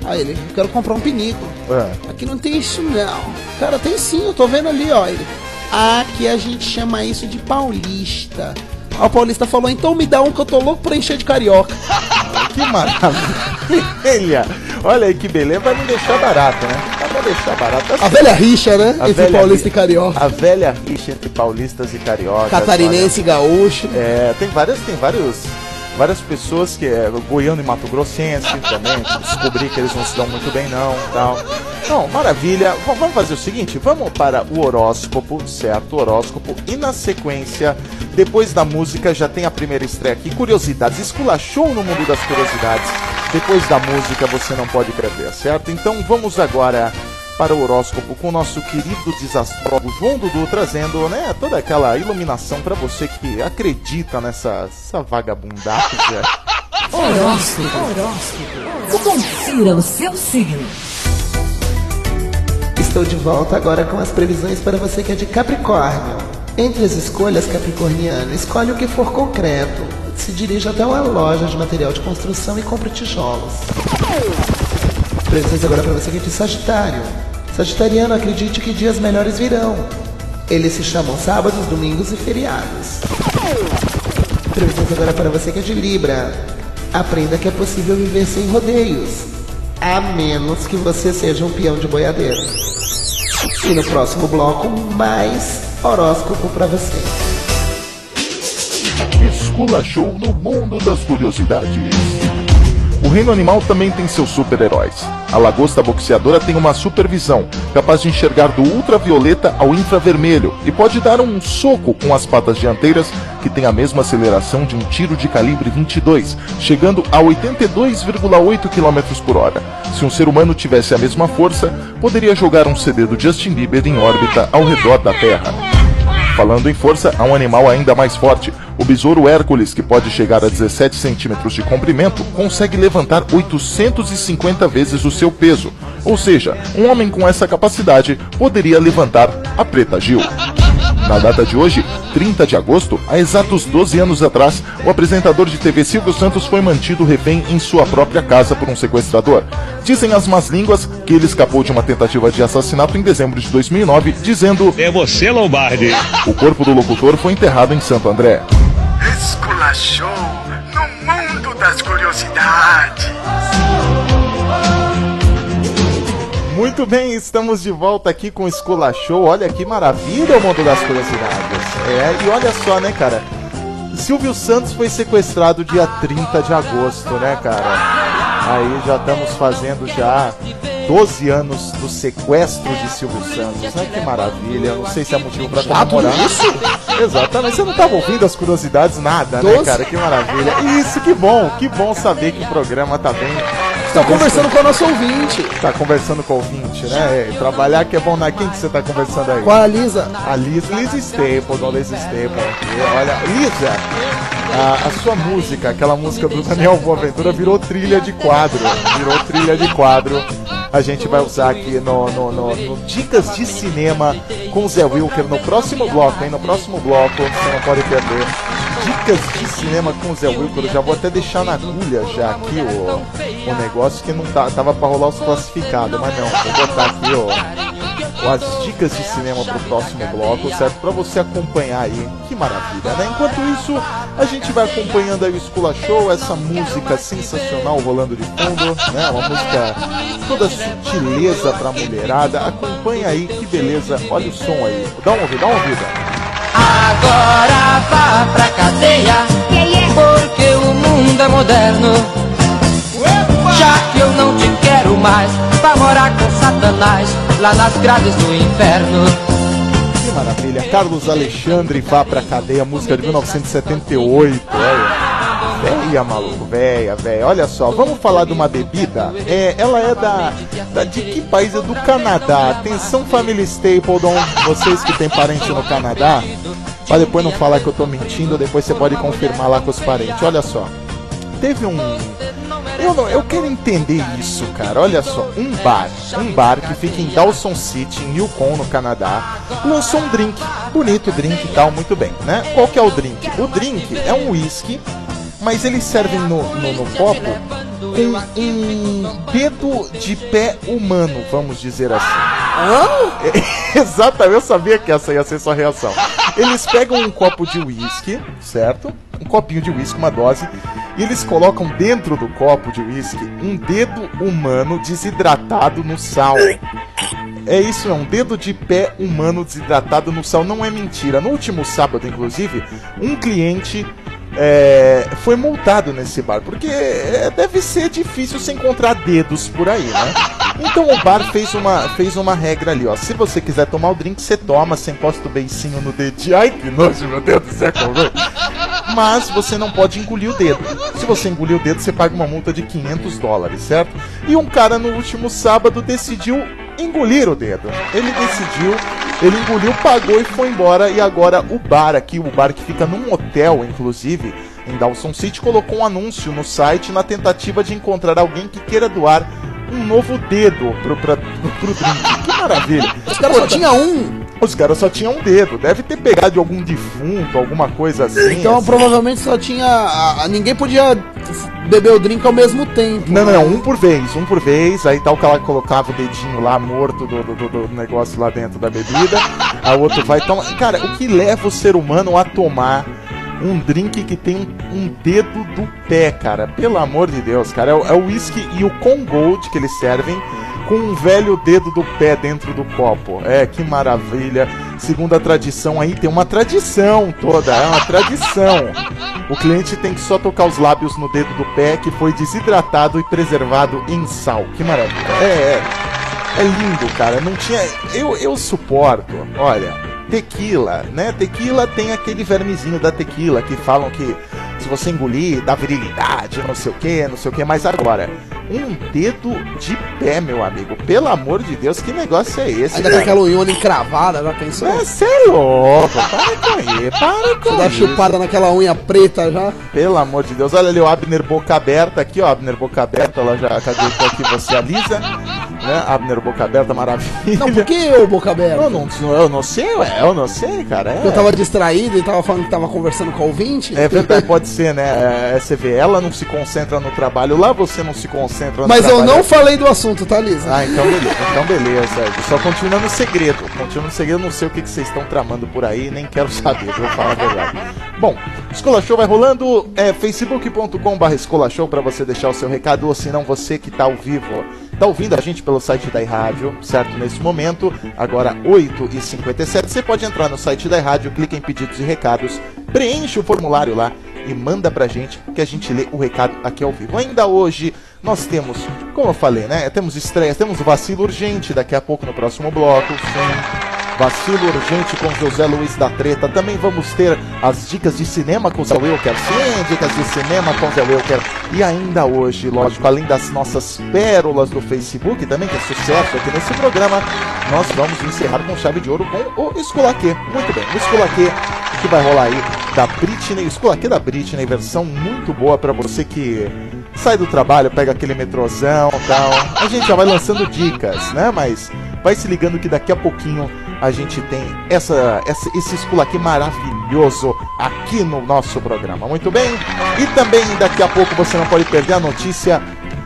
[SPEAKER 4] Aí ele, eu quero comprar um pinico.
[SPEAKER 3] É.
[SPEAKER 4] Aqui não tem isso não. Cara, tem sim, eu tô vendo ali, ó. Ele, aqui a gente chama isso de paulista. Aí o paulista falou, então me dá um que eu tô louco pra encher de carioca.
[SPEAKER 3] Que maravilha! Olha aí que beleza, vai me deixar barato, né? Vai deixar barato.
[SPEAKER 4] A velha rixa, né?
[SPEAKER 3] A
[SPEAKER 4] Entre paulista e carioca.
[SPEAKER 3] A velha rixa entre paulistas e cariocas.
[SPEAKER 4] Catarinense e gaúcho.
[SPEAKER 3] É, tem várias, tem vários várias pessoas que é goiano e Mato Grossense também, descobri que eles não se dão muito bem não, tal. Não, maravilha. V vamos fazer o seguinte, vamos para o horóscopo, certo? O horóscopo e na sequência, depois da música já tem a primeira estreia aqui, curiosidades, esculachou no mundo das curiosidades. Depois da música você não pode prever, certo? Então vamos agora para o horóscopo com o nosso querido desastrólogo João Dudu trazendo, né, toda aquela iluminação para você que acredita nessa essa vagabundagem.
[SPEAKER 2] Horóscopo. Horóscopo. Confira o seu signo.
[SPEAKER 5] Estou de volta agora com as previsões para você que é de Capricórnio. Entre as escolhas, Capricorniano, escolhe o que for concreto. Se dirija até uma loja de material de construção e compre tijolos. Previsões agora para você que é de Sagitário. Sagitariano, acredite que dias melhores virão. Eles se chamam sábados, domingos e feriados. Previsões agora para você que é de Libra. Aprenda que é possível viver sem rodeios. A menos que você seja um peão de boiadeiro. E no próximo bloco, mais horóscopo para você.
[SPEAKER 1] Esculachou no mundo das curiosidades. O reino animal também tem seus super-heróis. A lagosta boxeadora tem uma supervisão, capaz de enxergar do ultravioleta ao infravermelho e pode dar um soco com as patas dianteiras, que tem a mesma aceleração de um tiro de calibre 22, chegando a 82,8 km por hora. Se um ser humano tivesse a mesma força, poderia jogar um CD do Justin Bieber em órbita ao redor da Terra. Falando em força, há um animal ainda mais forte. O besouro Hércules, que pode chegar a 17 centímetros de comprimento, consegue levantar 850 vezes o seu peso. Ou seja, um homem com essa capacidade poderia levantar a Preta Gil. Na data de hoje, 30 de agosto, há exatos 12 anos atrás, o apresentador de TV Silvio Santos foi mantido refém em sua própria casa por um sequestrador. Dizem as más línguas que ele escapou de uma tentativa de assassinato em dezembro de 2009, dizendo:
[SPEAKER 10] É você, Lombardi.
[SPEAKER 1] O corpo do locutor foi enterrado em Santo André.
[SPEAKER 11] Esculachou no mundo das curiosidades.
[SPEAKER 3] Muito bem, estamos de volta aqui com o Escola Show. Olha que maravilha o mundo das curiosidades. É, e olha só, né, cara? Silvio Santos foi sequestrado dia 30 de agosto, né, cara? Aí já estamos fazendo já 12 anos do sequestro de Silvio Santos, né? Que maravilha. Não sei se é motivo pra comemorar.
[SPEAKER 4] isso?
[SPEAKER 3] Exatamente. Você não tava ouvindo as curiosidades, nada, né,
[SPEAKER 4] 12?
[SPEAKER 3] cara? Que maravilha. Isso, que bom. Que bom saber que o programa tá bem.
[SPEAKER 4] Tá conversando com o nosso ouvinte.
[SPEAKER 3] Tá conversando com o ouvinte, né? É, trabalhar que é bom na quem que você tá conversando aí?
[SPEAKER 4] Com a Lisa.
[SPEAKER 3] A Lisa, Lisa Stapleton, Lisa Stapleton aqui. Olha, Lisa, a, a sua música, aquela música do Daniel Boaventura virou trilha de quadro. Virou trilha de quadro. A gente vai usar aqui no, no, no- no Dicas de Cinema com o Zé Wilker no próximo bloco, hein? No próximo bloco, você não pode perder. Dicas de cinema com o Zé Wilker. Já vou até deixar na agulha já aqui o, o negócio que não tá, tava pra rolar os classificados, mas não. Vou botar aqui, ó as dicas de cinema pro próximo bloco, certo? Pra você acompanhar aí. Que maravilha, né? Enquanto isso, a gente vai acompanhando aí o Escola Show, essa música sensacional rolando de fundo, né? Uma música toda sutileza pra mulherada. Acompanha aí, que beleza. Olha o som aí. Dá uma ouvida, dá uma ouvida.
[SPEAKER 12] Agora vá pra cadeia, porque o mundo é moderno. Já que eu não te quero mais, vá morar com Satanás, lá nas grades do inferno.
[SPEAKER 3] Que maravilha. Carlos Alexandre vá pra cadeia, música de 1978. Olha. Véia, maluco, véia, véia. Olha só, vamos falar de uma bebida. É, ela é da, da. De que país? É do Canadá. Atenção, família Stapleton. Vocês que têm parente no Canadá. Pra depois não falar que eu tô mentindo, depois você pode confirmar lá com os parentes. Olha só. Teve um. Eu, não, eu quero entender isso, cara. Olha só, um bar, um bar que fica em Dawson City, em Yukon, no Canadá, lançou um drink, bonito drink e tal, muito bem, né? Qual que é o drink? O drink é um whisky, mas eles servem no, no, no copo com um dedo de pé humano, vamos dizer assim. Exatamente, eu sabia que essa ia ser sua reação. Eles pegam um copo de uísque, certo? Um copinho de uísque, uma dose, e eles colocam dentro do copo de uísque um dedo humano desidratado no sal. É isso, é um dedo de pé humano desidratado no sal. Não é mentira. No último sábado, inclusive, um cliente é, foi multado nesse bar, porque é, deve ser difícil se encontrar dedos por aí, né? Então o bar fez uma, fez uma regra ali, ó. Se você quiser tomar o drink, você toma, você encosta o beicinho no dedinho. Ai, que nojo, meu Deus do céu, é? Mas você não pode engolir o dedo. Se você engolir o dedo, você paga uma multa de 500 dólares, certo? E um cara no último sábado decidiu engolir o dedo. Ele decidiu, ele engoliu, pagou e foi embora. E agora o bar aqui, o bar que fica num hotel, inclusive, em Dawson City, colocou um anúncio no site na tentativa de encontrar alguém que queira doar um novo dedo pro, pra, pro, pro drink. Que maravilha.
[SPEAKER 4] Os caras só tinham um.
[SPEAKER 3] Os caras só tinham um dedo. Deve ter pegado de algum defunto, alguma coisa assim.
[SPEAKER 4] Então
[SPEAKER 3] assim.
[SPEAKER 4] provavelmente só tinha. a- a- ninguém podia beber o drink ao mesmo tempo.
[SPEAKER 3] Não, não, não, um por vez, um por vez. Aí tal que ela colocava o dedinho lá morto do, do, do- negócio lá dentro da bebida. A outro vai tomar. Cara, o que leva o ser humano a tomar um drink que tem um, dedo do pé, cara? Pelo amor de Deus, cara. É o, é o whisky e o Con Gold que eles servem com um velho dedo do pé dentro do copo. É, que maravilha. Segundo a tradição aí, tem uma tradição toda, é uma tradição. O cliente tem que só tocar os lábios no dedo do pé que foi desidratado e preservado em sal. Que maravilha. É, é. É lindo, cara. Não tinha. Eu, eu suporto. Olha, tequila, né? Tequila tem aquele vermezinho da tequila que falam que se você engolir dá virilidade, não sei o que, não sei o que. Mas agora, um dedo de pé, meu amigo. Pelo amor de Deus, que negócio é esse?
[SPEAKER 4] Ainda com aquela unhona encravada, já pensou?
[SPEAKER 3] Você é louco, para com isso, para com
[SPEAKER 4] Você dá
[SPEAKER 3] isso.
[SPEAKER 4] chupada naquela unha preta já.
[SPEAKER 3] Pelo amor de Deus, olha ali o Abner Boca Aberta aqui, ó. Abner Boca Aberta, ela já cadê tô aqui, você alisa. Né? Abner Boca Aberta, maravilha.
[SPEAKER 4] Não, por que eu, boca aberta?
[SPEAKER 3] Eu não, eu não sei, ué, eu não sei, cara. É,
[SPEAKER 4] Eu tava distraído e tava falando que tava conversando com o ouvinte.
[SPEAKER 3] é verdade, pode ser, né? É, você vê, ela não se concentra no trabalho, lá você não se concentra no
[SPEAKER 4] Mas eu
[SPEAKER 3] trabalho.
[SPEAKER 4] não falei do assunto, tá, Lisa?
[SPEAKER 3] Ah, então beleza, então beleza. Só continua no segredo. Continua no segredo, não sei o que, que vocês estão tramando por aí, nem quero saber, vou falar a verdade. Bom, Escola Show vai rolando, é facebook.com.br Escola Show pra você deixar o seu recado, ou se não, você que tá ao vivo, tá ouvindo a gente pelo site da iRádio, certo? Nesse momento, agora 8h57, você pode entrar no site da iRádio, clica em pedidos e recados, preenche o formulário lá e manda pra gente que a gente lê o recado aqui ao vivo. Ainda hoje nós temos, como eu falei, né? Temos estreias, temos vacilo urgente daqui a pouco no próximo bloco. Sim. Vacilo urgente com José Luiz da Treta. Também vamos ter as dicas de cinema com Zé Wilker. Sim, dicas de cinema com Zé Wilker. E ainda hoje, lógico, além das nossas pérolas do Facebook, também que é sucesso aqui nesse programa, nós vamos encerrar com chave de ouro com o Esculaquê. Muito bem, o Esculaquê que vai rolar aí da Britney, o Esculaquê da Britney, versão muito boa pra você que sai do trabalho, pega aquele metrozão tal. A gente já vai lançando dicas, né? Mas vai se ligando que daqui a pouquinho a gente tem essa, essa esse esculaquê maravilhoso aqui no nosso programa. Muito bem? E também daqui a pouco você não pode perder a notícia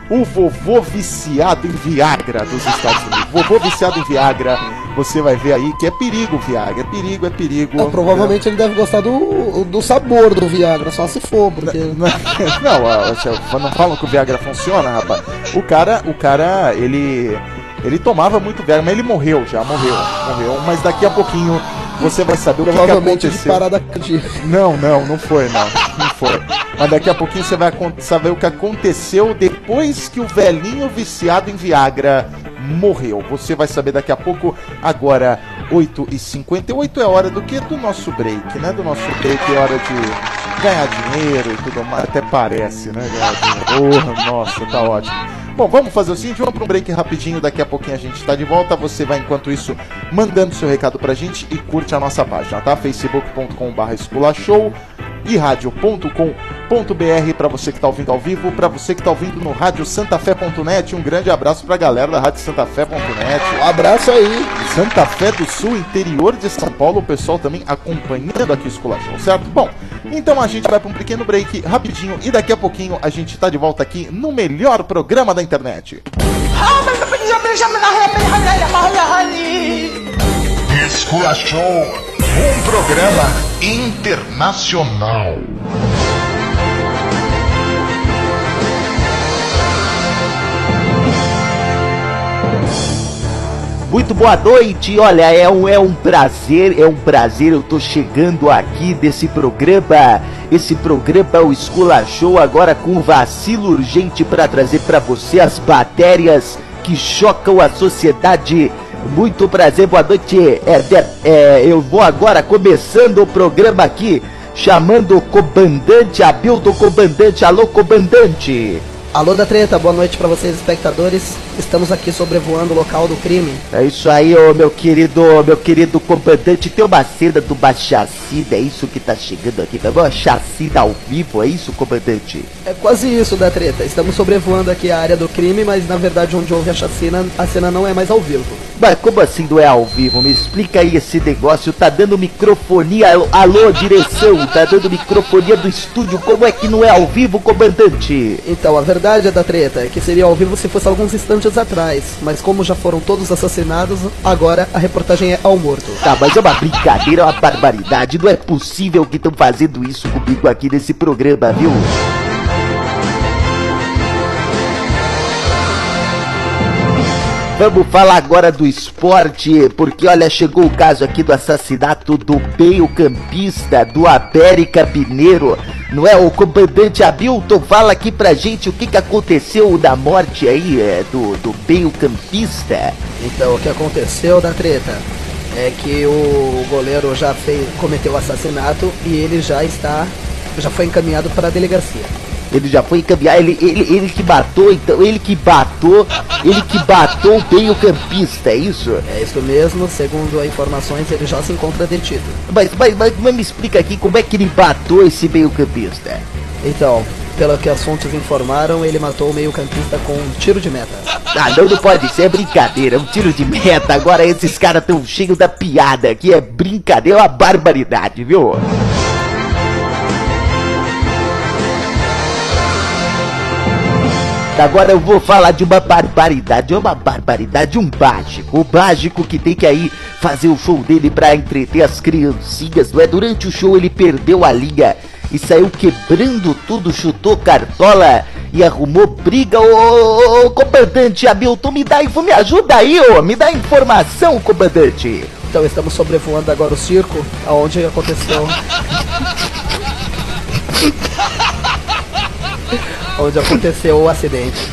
[SPEAKER 3] o vovô viciado em Viagra dos Estados Unidos. Vovô viciado em Viagra, você vai ver aí que é perigo Viagra, é perigo, é perigo.
[SPEAKER 4] Ah, provavelmente ele deve gostar do, do sabor do Viagra, só se for, porque.
[SPEAKER 3] Não, você- não falam que o Viagra funciona, rapaz. O cara, o cara, ele ele tomava muito Viagra, mas ele morreu já, morreu, morreu. Mas daqui a pouquinho você vai saber o que, que aconteceu.
[SPEAKER 4] parada.
[SPEAKER 3] Não, não, não foi, não. Não foi. Mas daqui a pouquinho você vai saber o que aconteceu depois que o velhinho viciado em Viagra morreu. Você vai saber daqui a pouco. Agora, 8h58 é hora do que? Do nosso break, né? Do nosso break é hora de ganhar dinheiro e tudo mais. Até parece, né? Porra, nossa, tá ótimo. Bom, vamos fazer o seguinte, vamos para um break rapidinho, daqui a pouquinho a gente está de volta. Você vai, enquanto isso, mandando seu recado pra gente e curte a nossa página, tá? facebook.com.br esculachou e rádio.com.br para você que tá ouvindo ao vivo, para você que tá ouvindo no rádio santafé.net. Um grande abraço pra galera da rádio santafé.net.
[SPEAKER 4] Um abraço aí.
[SPEAKER 3] Santa Fé do Sul, interior de São Paulo, o pessoal também acompanhando aqui o Esculachão, certo? Bom, então a gente vai para um pequeno break rapidinho e daqui a pouquinho a gente tá de volta aqui no melhor programa da internet.
[SPEAKER 10] Esculachou, um programa internacional.
[SPEAKER 6] Muito boa noite, olha, é um, é um prazer, é um prazer, eu tô chegando aqui desse programa, esse programa o Escola Show agora com vacilo urgente para trazer para você as matérias que chocam a sociedade. Muito prazer, boa noite, Herder. É, eu vou agora começando o programa aqui, chamando o comandante, Abilton Comandante, alô comandante.
[SPEAKER 5] Alô da treta, boa noite para vocês espectadores. Estamos aqui sobrevoando o local do crime.
[SPEAKER 6] É isso aí, ô meu querido, meu querido comandante. Tem uma cena do uma chacina, é isso que tá chegando aqui. Uma chacina ao vivo, é isso, comandante?
[SPEAKER 5] É quase isso da treta. Estamos sobrevoando aqui a área do crime, mas na verdade onde houve a chacina, a cena não é mais ao vivo.
[SPEAKER 6] Mas como assim não é ao vivo? Me explica aí esse negócio. Tá dando microfonia. Alô, direção. Tá dando microfonia do estúdio. Como é que não é ao vivo, comandante?
[SPEAKER 5] Então, a verdade é da treta que seria ao vivo se fosse alguns instantes atrás. Mas como já foram todos assassinados, agora a reportagem é ao morto.
[SPEAKER 6] Tá, mas é uma brincadeira, é uma barbaridade. Não é possível que estão fazendo isso comigo aqui nesse programa, viu? Vamos falar agora do esporte, porque olha, chegou o caso aqui do assassinato do meio-campista do América Mineiro. Não é? O comandante Hamilton fala aqui pra gente o que, que aconteceu da morte aí é, do, do meio-campista.
[SPEAKER 5] Então, o que aconteceu da treta é que o goleiro já fez, cometeu o assassinato e ele já está, já foi encaminhado para a delegacia.
[SPEAKER 6] Ele já foi encaminhar, ele, ele, ele que matou, então, ele que matou, ele que matou o meio-campista, é isso?
[SPEAKER 5] É isso mesmo, segundo informações, ele já se encontra detido.
[SPEAKER 6] Mas, mas, mas, mas me explica aqui como é que ele matou esse meio-campista.
[SPEAKER 5] Então, pelo que as fontes informaram, ele matou o meio-campista com um tiro de meta.
[SPEAKER 6] Ah, não, não pode ser, é brincadeira, um tiro de meta. Agora esses caras tão cheios da piada, que é brincadeira, é uma barbaridade, viu? Agora eu vou falar de uma barbaridade, é uma barbaridade, um mágico, o mágico que tem que aí fazer o show dele pra entreter as criancinhas, não é? Durante o show ele perdeu a linha e saiu quebrando tudo, chutou cartola e arrumou briga. Ô, ô, ô comandante Hamilton, me dá, me ajuda aí, ô, me dá informação, comandante.
[SPEAKER 5] Então estamos sobrevoando agora o circo, aonde aconteceu. onde aconteceu o acidente.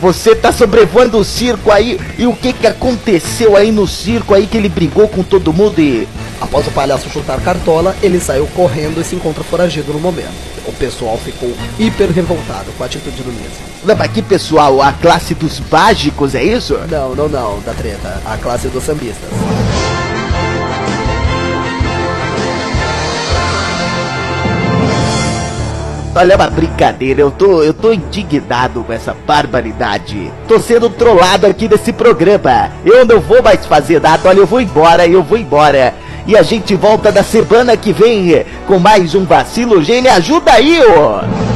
[SPEAKER 6] Você tá sobrevoando o circo aí e o que que aconteceu aí no circo aí que ele brigou com todo mundo e
[SPEAKER 5] após o palhaço chutar cartola, ele saiu correndo e se encontra foragido no momento. O pessoal ficou hiper revoltado com a atitude do mesmo.
[SPEAKER 6] Não, mas que pessoal? A classe dos mágicos, é isso?
[SPEAKER 5] Não, não, não, da treta. A classe dos sambistas.
[SPEAKER 6] Olha, é uma brincadeira, eu tô, eu tô indignado com essa barbaridade. Tô sendo trollado aqui nesse programa. Eu não vou mais fazer nada, olha, eu vou embora, eu vou embora. E a gente volta na semana que vem com mais um vacilo. Gene, ajuda aí, ó!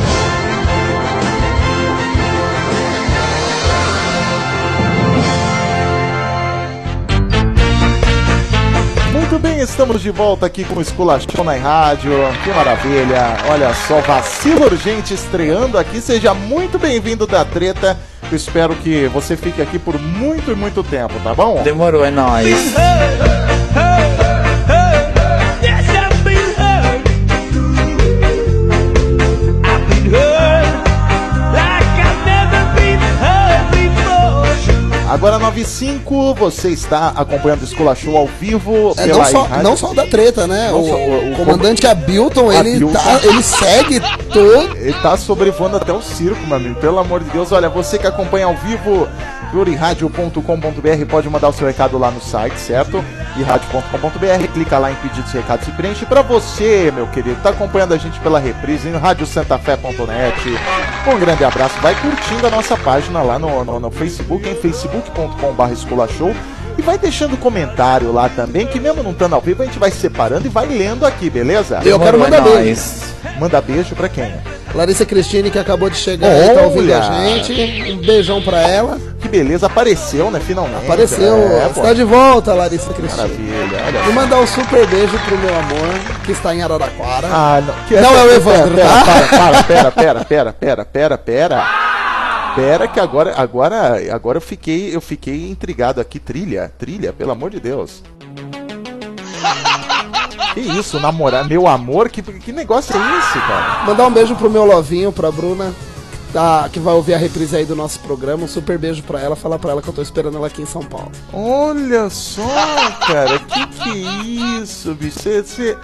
[SPEAKER 3] Estamos de volta aqui com o Esculachão na Rádio. Que maravilha! Olha só, vacilo urgente estreando aqui. Seja muito bem-vindo da treta. Eu espero que você fique aqui por muito e muito tempo, tá bom?
[SPEAKER 13] Demorou, é nóis.
[SPEAKER 3] Agora 95, você está acompanhando o Escola Show ao vivo
[SPEAKER 4] É, não, só, não só da treta, né? O,
[SPEAKER 3] só- o- o
[SPEAKER 4] comandante Abilton, ele,
[SPEAKER 3] Abilton.
[SPEAKER 4] tá- ele segue todo.
[SPEAKER 3] Ele tá sobrevoando até o circo, meu amigo. Pelo amor de Deus, olha, você que acompanha ao vivo, pluriradio.com.br, pode mandar o seu recado lá no site, certo? E rádio.com.br, clica lá em pedidos e recados e preenche. Pra você, meu querido, tá acompanhando a gente pela reprise em radiosantafé.net. Um grande abraço, vai curtindo a nossa página lá no, no, no Facebook, em facebook.com.br escolashow. E vai deixando comentário lá também, que mesmo não estando ao vivo, a gente vai separando e vai lendo aqui, beleza?
[SPEAKER 4] Eu quero mandar beijo.
[SPEAKER 3] Manda beijo pra quem?
[SPEAKER 4] Larissa Cristine, que acabou de chegar aí, tá ouvindo a gente. Um beijão pra ela.
[SPEAKER 3] Que beleza, apareceu, né? Finalmente.
[SPEAKER 4] Apareceu,
[SPEAKER 3] É,
[SPEAKER 4] está de volta, Larissa Cristine.
[SPEAKER 3] Maravilha, olha
[SPEAKER 4] E mandar um super beijo pro meu amor, que está em Araraquara.
[SPEAKER 3] Ah, não. Que
[SPEAKER 4] não é o Evandro,
[SPEAKER 3] pera,
[SPEAKER 4] tá?
[SPEAKER 3] Para, para, pera, pera, pera, pera, pera, pera. Pera que agora, agora, agora eu fiquei, eu fiquei intrigado aqui. Trilha, trilha, pelo amor de Deus. Que isso, namorar, meu amor? Que, que negócio é esse, cara?
[SPEAKER 4] Mandar um beijo pro meu Lovinho, pra Bruna, que tá, que vai ouvir a reprise aí do nosso programa. Um super beijo pra ela, falar pra ela que eu tô esperando ela aqui em São Paulo.
[SPEAKER 3] Olha só, cara, que que é isso, bicho? Você,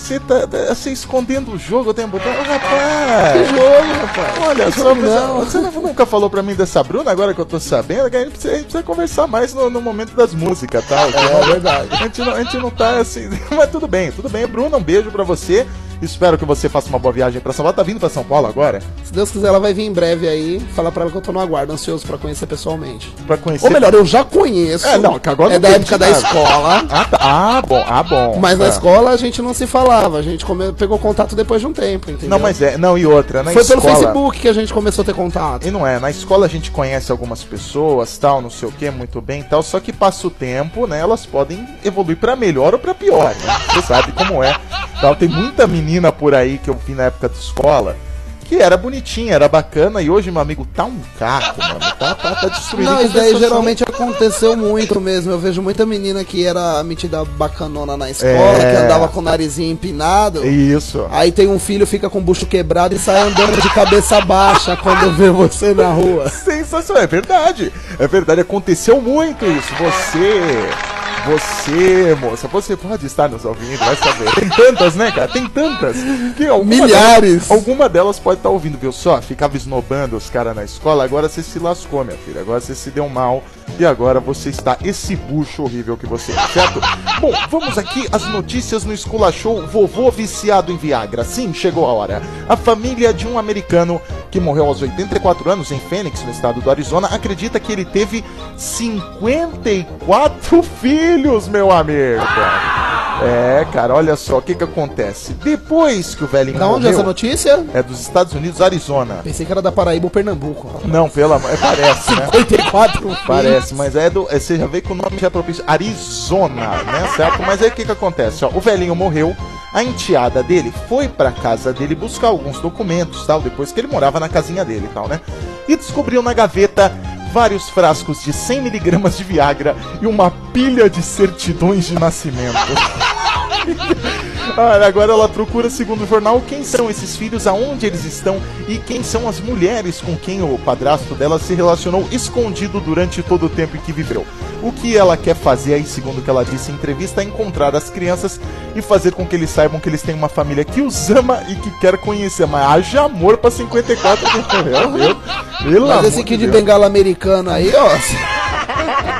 [SPEAKER 3] você, você tá você escondendo o jogo o tempo todo? Rapaz!
[SPEAKER 4] Que jogo, rapaz?
[SPEAKER 3] Olha só,
[SPEAKER 4] não.
[SPEAKER 3] você nunca falou pra mim dessa Bruna, agora que eu tô sabendo, que a gente precisa, a gente precisa conversar mais no, no momento das músicas, tá?
[SPEAKER 4] É verdade.
[SPEAKER 3] A gente, não, a gente não tá assim. Mas tudo bem, tudo bem. Bruna, um beijo pra você. Espero que você faça uma boa viagem pra São Paulo. Tá vindo pra São Paulo agora?
[SPEAKER 4] Se Deus quiser, ela vai vir em breve aí. Falar pra ela que eu tô no aguardo, ansioso pra conhecer pessoalmente.
[SPEAKER 3] Pra conhecer.
[SPEAKER 4] Ou melhor, eu já conheço.
[SPEAKER 3] É, não, que agora
[SPEAKER 4] é da época da escola.
[SPEAKER 3] Ah, tá. ah, bom, ah, bom.
[SPEAKER 4] Mas na
[SPEAKER 3] Ah.
[SPEAKER 4] escola a gente não se falava, a gente come- pegou contato depois de um tempo, entendeu?
[SPEAKER 3] Não, mas é. Não, e outra, na
[SPEAKER 4] Foi
[SPEAKER 3] escola.
[SPEAKER 4] pelo Facebook que a gente começou a ter contato.
[SPEAKER 3] E não é, na escola a gente conhece algumas pessoas, tal, não sei o que, muito bem, tal, só que passa o tempo, né, elas podem evoluir pra melhor ou pra pior, né? Você sabe como é. Tal, tem muita menina por aí que eu vi na época da escola que era bonitinha, era bacana, e hoje, meu amigo, tá um caco, mano, tá, tá, tá destruindo.
[SPEAKER 4] Não, isso daí geralmente aconteceu muito mesmo. Eu vejo muita menina que era metida bacanona na escola,
[SPEAKER 3] É.
[SPEAKER 4] que andava com o narizinho empinado.
[SPEAKER 3] Isso.
[SPEAKER 4] Aí tem um filho, fica com o bucho quebrado e sai andando de cabeça baixa quando vê você na rua.
[SPEAKER 3] Sensacional, é verdade. É verdade, aconteceu muito isso. Você, você, moça, você pode estar nos ouvindo, vai saber. Tem tantas, né, cara? Tem tantas. Que alguma
[SPEAKER 4] Milhares.
[SPEAKER 3] Delas, alguma delas pode estar ouvindo, viu só? Ficava esnobando os caras na escola, agora você se lascou, minha filha. Agora você se deu mal e agora você está esse bucho horrível que você é, certo? Bom, vamos aqui às notícias no Esculachou Vovô viciado em Viagra. Sim, chegou a hora. A família de um americano que morreu aos 84 anos em Phoenix, no estado do Arizona, acredita que ele teve 54 filhos, meu amigo. É, cara, olha só o que que acontece. Depois que o velhinho
[SPEAKER 4] Da onde é
[SPEAKER 3] morreu,
[SPEAKER 4] essa notícia?
[SPEAKER 3] É dos Estados Unidos, Arizona.
[SPEAKER 4] Pensei que era da Paraíba ou Pernambuco.
[SPEAKER 3] Não, pelo amor, é, parece, né?
[SPEAKER 4] 54
[SPEAKER 3] Parece, mas é do. é, Você já vê que o nome já é propício. Arizona, né? Certo? Mas aí o que, que acontece? Ó, o velhinho morreu, a enteada dele foi pra casa dele buscar alguns documentos tal, depois que ele morava na casinha dele e tal, né? E descobriu na gaveta vários frascos de 100mg de Viagra e uma pilha de certidões de nascimento. Ah, agora ela procura, segundo o jornal, quem são esses filhos, aonde eles estão e quem são as mulheres com quem o padrasto dela se relacionou escondido durante todo o tempo em que viveu. O que ela quer fazer aí, segundo o que ela disse em entrevista, é encontrar as crianças e fazer com que eles saibam que eles têm uma família que os ama e que quer conhecer. Mas haja amor pra 54 que morreu. Pelo
[SPEAKER 4] Mas esse Kid
[SPEAKER 3] Deus.
[SPEAKER 4] Bengala americano aí, ó.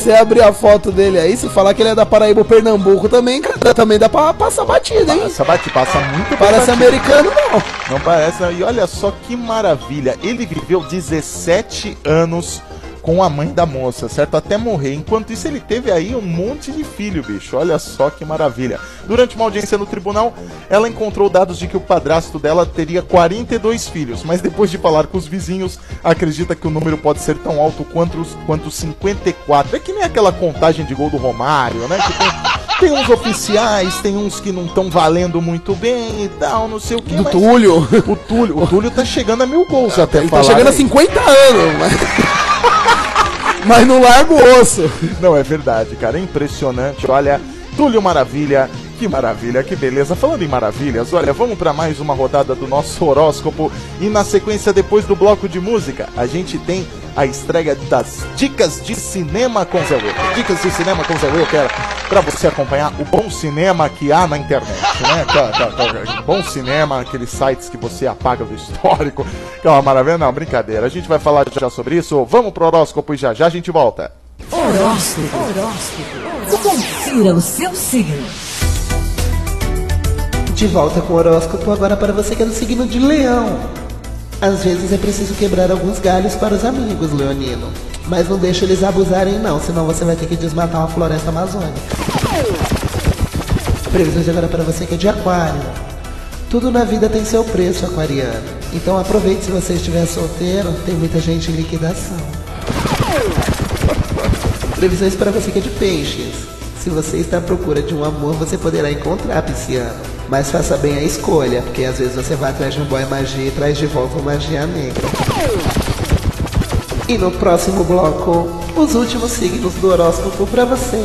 [SPEAKER 4] Você abrir a foto dele aí, se falar que ele é da Paraíba ou Pernambuco também, cara, também dá pra passar batida, hein?
[SPEAKER 3] Passa, bate, passa muito
[SPEAKER 4] Parece americano, não.
[SPEAKER 3] Não parece, não. E olha só que maravilha. Ele viveu 17 anos com a mãe da moça, certo? Até morrer. Enquanto isso, ele teve aí um monte de filho, bicho. Olha só que maravilha. Durante uma audiência no tribunal, ela encontrou dados de que o padrasto dela teria 42 filhos, mas depois de falar com os vizinhos, acredita que o número pode ser tão alto quanto, os- quanto 54. É que nem aquela contagem de gol do Romário, né? Que tem, tem uns oficiais, tem uns que não estão valendo muito bem e tal, não sei o que.
[SPEAKER 4] Do Túlio.
[SPEAKER 3] O Túlio, o Túlio tá chegando a mil gols até
[SPEAKER 4] Ele tá
[SPEAKER 3] falar
[SPEAKER 4] chegando a
[SPEAKER 3] aí.
[SPEAKER 4] 50 anos, mas... mas não larga o osso.
[SPEAKER 3] Não, é verdade, cara. É impressionante. Olha, Túlio Maravilha. Que maravilha, que beleza. Falando em maravilhas, olha, vamos para mais uma rodada do nosso horóscopo. E na sequência, depois do bloco de música, a gente tem a estreia das Dicas de Cinema com Zé Wilker. Dicas de Cinema com Zé Wilker, para você acompanhar o bom cinema que há na internet, né? Tá, tá, tá, Bom cinema, aqueles sites que você apaga do histórico. Que é uma maravilha. Não, brincadeira. A gente vai falar já sobre isso. Vamos pro horóscopo e já já a gente volta.
[SPEAKER 2] Horóscopo. Horóscopo. Confira o seu signo.
[SPEAKER 5] De volta com o horóscopo agora para você que é do signo de Leão. Às vezes é preciso quebrar alguns galhos para os amigos, Leonino. Mas não deixa eles abusarem não, senão você vai ter que desmatar uma floresta amazônica. Previsões agora para você que é de aquário. Tudo na vida tem seu preço, aquariano. Então aproveite se você estiver solteiro, tem muita gente em liquidação. Previsões para você que é de peixes. Se você está à procura de um amor, você poderá encontrar pisciano. Mas faça bem a escolha, porque às vezes você vai atrás de um boy magia e traz de volta uma magia negra. E no próximo bloco, os últimos signos do horóscopo pra você.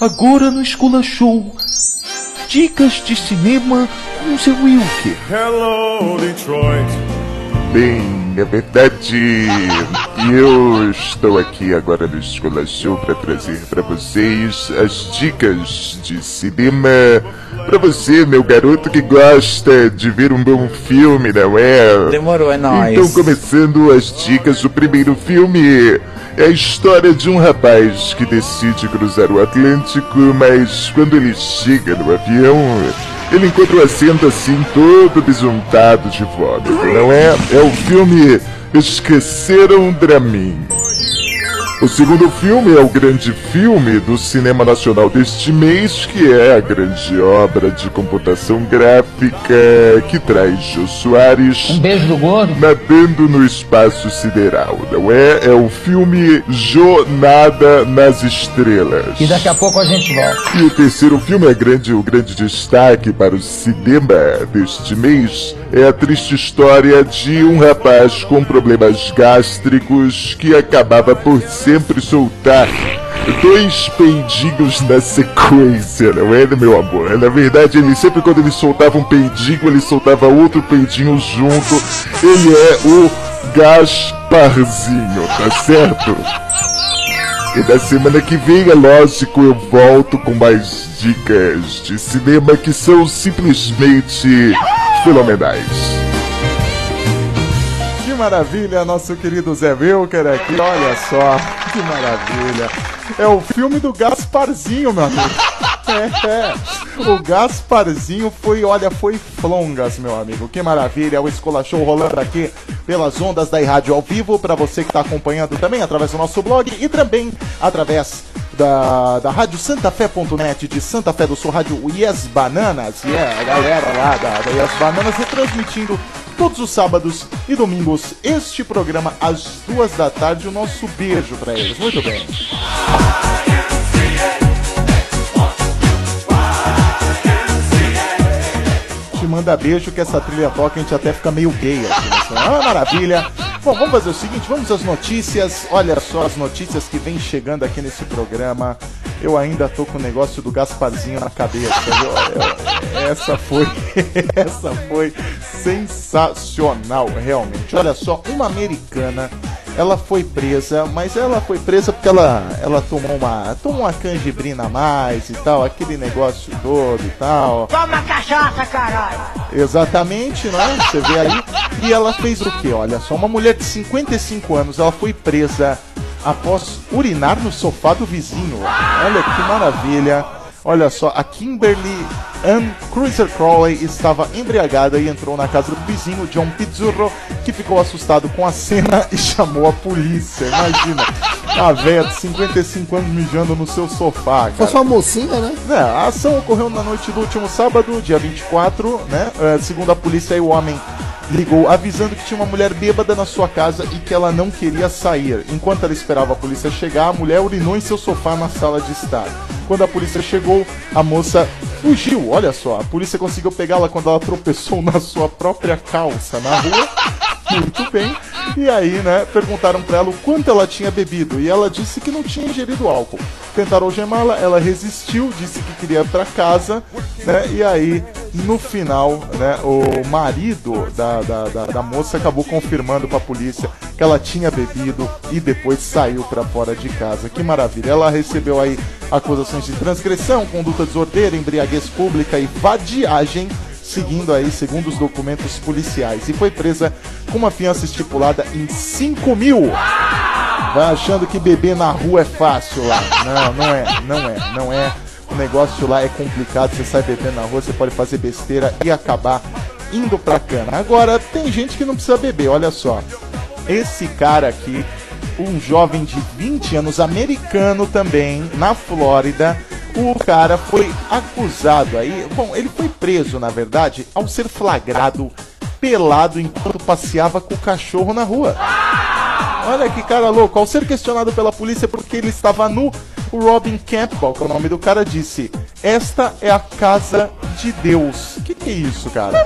[SPEAKER 6] Agora no Escola Show, dicas de cinema com o seu Wilker.
[SPEAKER 14] Hello, Detroit. Bem, é verdade. Eu estou aqui agora no Escola Show para trazer para vocês as dicas de cinema. Para você, meu garoto que gosta de ver um bom filme, não é?
[SPEAKER 15] Demorou, é nóis.
[SPEAKER 14] Então, começando as dicas do primeiro filme. É a história de um rapaz que decide cruzar o Atlântico, mas quando ele chega no avião, ele encontra o assento assim todo besuntado de vômito, não é? É o filme Esqueceram Dramin. O segundo filme é o grande filme do cinema nacional deste mês, que é a grande obra de computação gráfica que traz Jô Soares.
[SPEAKER 15] Um beijo do gordo.
[SPEAKER 14] Nadando no espaço sideral, não é? É o filme Jornada nas Estrelas.
[SPEAKER 15] E daqui a pouco a gente volta.
[SPEAKER 14] E o terceiro filme é grande, o grande destaque para o cinema deste mês é a triste história de um rapaz com problemas gástricos que acabava por sempre soltar dois peidinhos na sequência, não é, meu amor? Na verdade, ele sempre quando ele soltava um peidinho, ele soltava outro peidinho junto. Ele é o Gasparzinho, tá certo? E na semana que vem, é lógico, eu volto com mais dicas de cinema que são simplesmente fenomenais.
[SPEAKER 3] Que maravilha, nosso querido Zé Wilker aqui, olha só, que maravilha. É o filme do Gasparzinho, meu amigo. É. O Gasparzinho foi, olha, foi flongas, meu amigo. Que maravilha, o Escola Show rolando aqui pelas ondas da Rádio ao vivo, para você que está acompanhando também através do nosso blog e também através da, da Rádio SantaFé.net de Santa Fé do Sul, Rádio Yes Bananas, e é a galera lá da, da Yes Bananas retransmitindo todos os sábados e domingos este programa às duas da tarde. O nosso beijo para eles. Muito bem. Te manda beijo que essa trilha toca, a gente até fica meio gay aqui. Né? Ah, maravilha. Bom, vamos fazer o seguinte, vamos às notícias. Olha só as notícias que vem chegando aqui nesse programa. Eu ainda tô com o negócio do Gasparzinho na cabeça. viu? Eu- essa foi, essa foi sensacional, realmente. Olha só, uma americana, ela foi presa, mas ela foi presa porque ela, ela tomou uma, tomou uma canjibrina a mais e tal, aquele negócio todo e tal.
[SPEAKER 16] Toma cachaça, caralho!
[SPEAKER 3] Exatamente, né? Você vê aí. E ela fez o que? Olha só, uma mulher de 55 anos, ela foi presa após urinar no sofá do vizinho. Olha que maravilha. Olha só, a Kimberly Ann Cruiser Crowley estava embriagada e entrou na casa do vizinho John Pizzurro, que ficou assustado com a cena e chamou a polícia. Imagina, a velha de 55 anos mijando no seu sofá. Cara.
[SPEAKER 4] Fosse uma mocinha, né?
[SPEAKER 3] É, a ação ocorreu na noite do último sábado, dia 24, né? É, segundo a polícia, o homem ligou avisando que tinha uma mulher bêbada na sua casa e que ela não queria sair. Enquanto ela esperava a polícia chegar, a mulher urinou em seu sofá na sala de estar. Quando a polícia chegou, a moça fugiu. Olha só, a polícia conseguiu pegá-la quando ela tropeçou na sua própria calça na rua. Muito bem. E aí, né, perguntaram pra ela o quanto ela tinha bebido. E ela disse que não tinha ingerido álcool. Tentaram algemá-la, ela resistiu, disse que queria ir pra casa, né? E aí, no final, né, o marido da, da, da, da moça acabou confirmando pra polícia que ela tinha bebido e depois saiu pra fora de casa. Que maravilha. Ela recebeu aí acusações de transgressão, conduta desordeira, embriaguez pública e vadiagem seguindo aí, segundo os documentos policiais, e foi presa com uma fiança estipulada em 5 mil. Vai achando que beber na rua é fácil lá. Não, não é, não é, não é. O negócio lá é complicado, você sai bebendo na rua, você pode fazer besteira e acabar indo pra cana. Agora, tem gente que não precisa beber, olha só. Esse cara aqui, um jovem de 20 anos, americano também, na Flórida, o cara foi acusado aí. Bom, ele foi preso, na verdade, ao ser flagrado pelado enquanto passeava com o cachorro na rua. Olha que cara louco. Ao ser questionado pela polícia porque ele estava nu, o Robin Campbell, que é o nome do cara, disse: Esta é a casa de Deus. O que, que é isso, cara?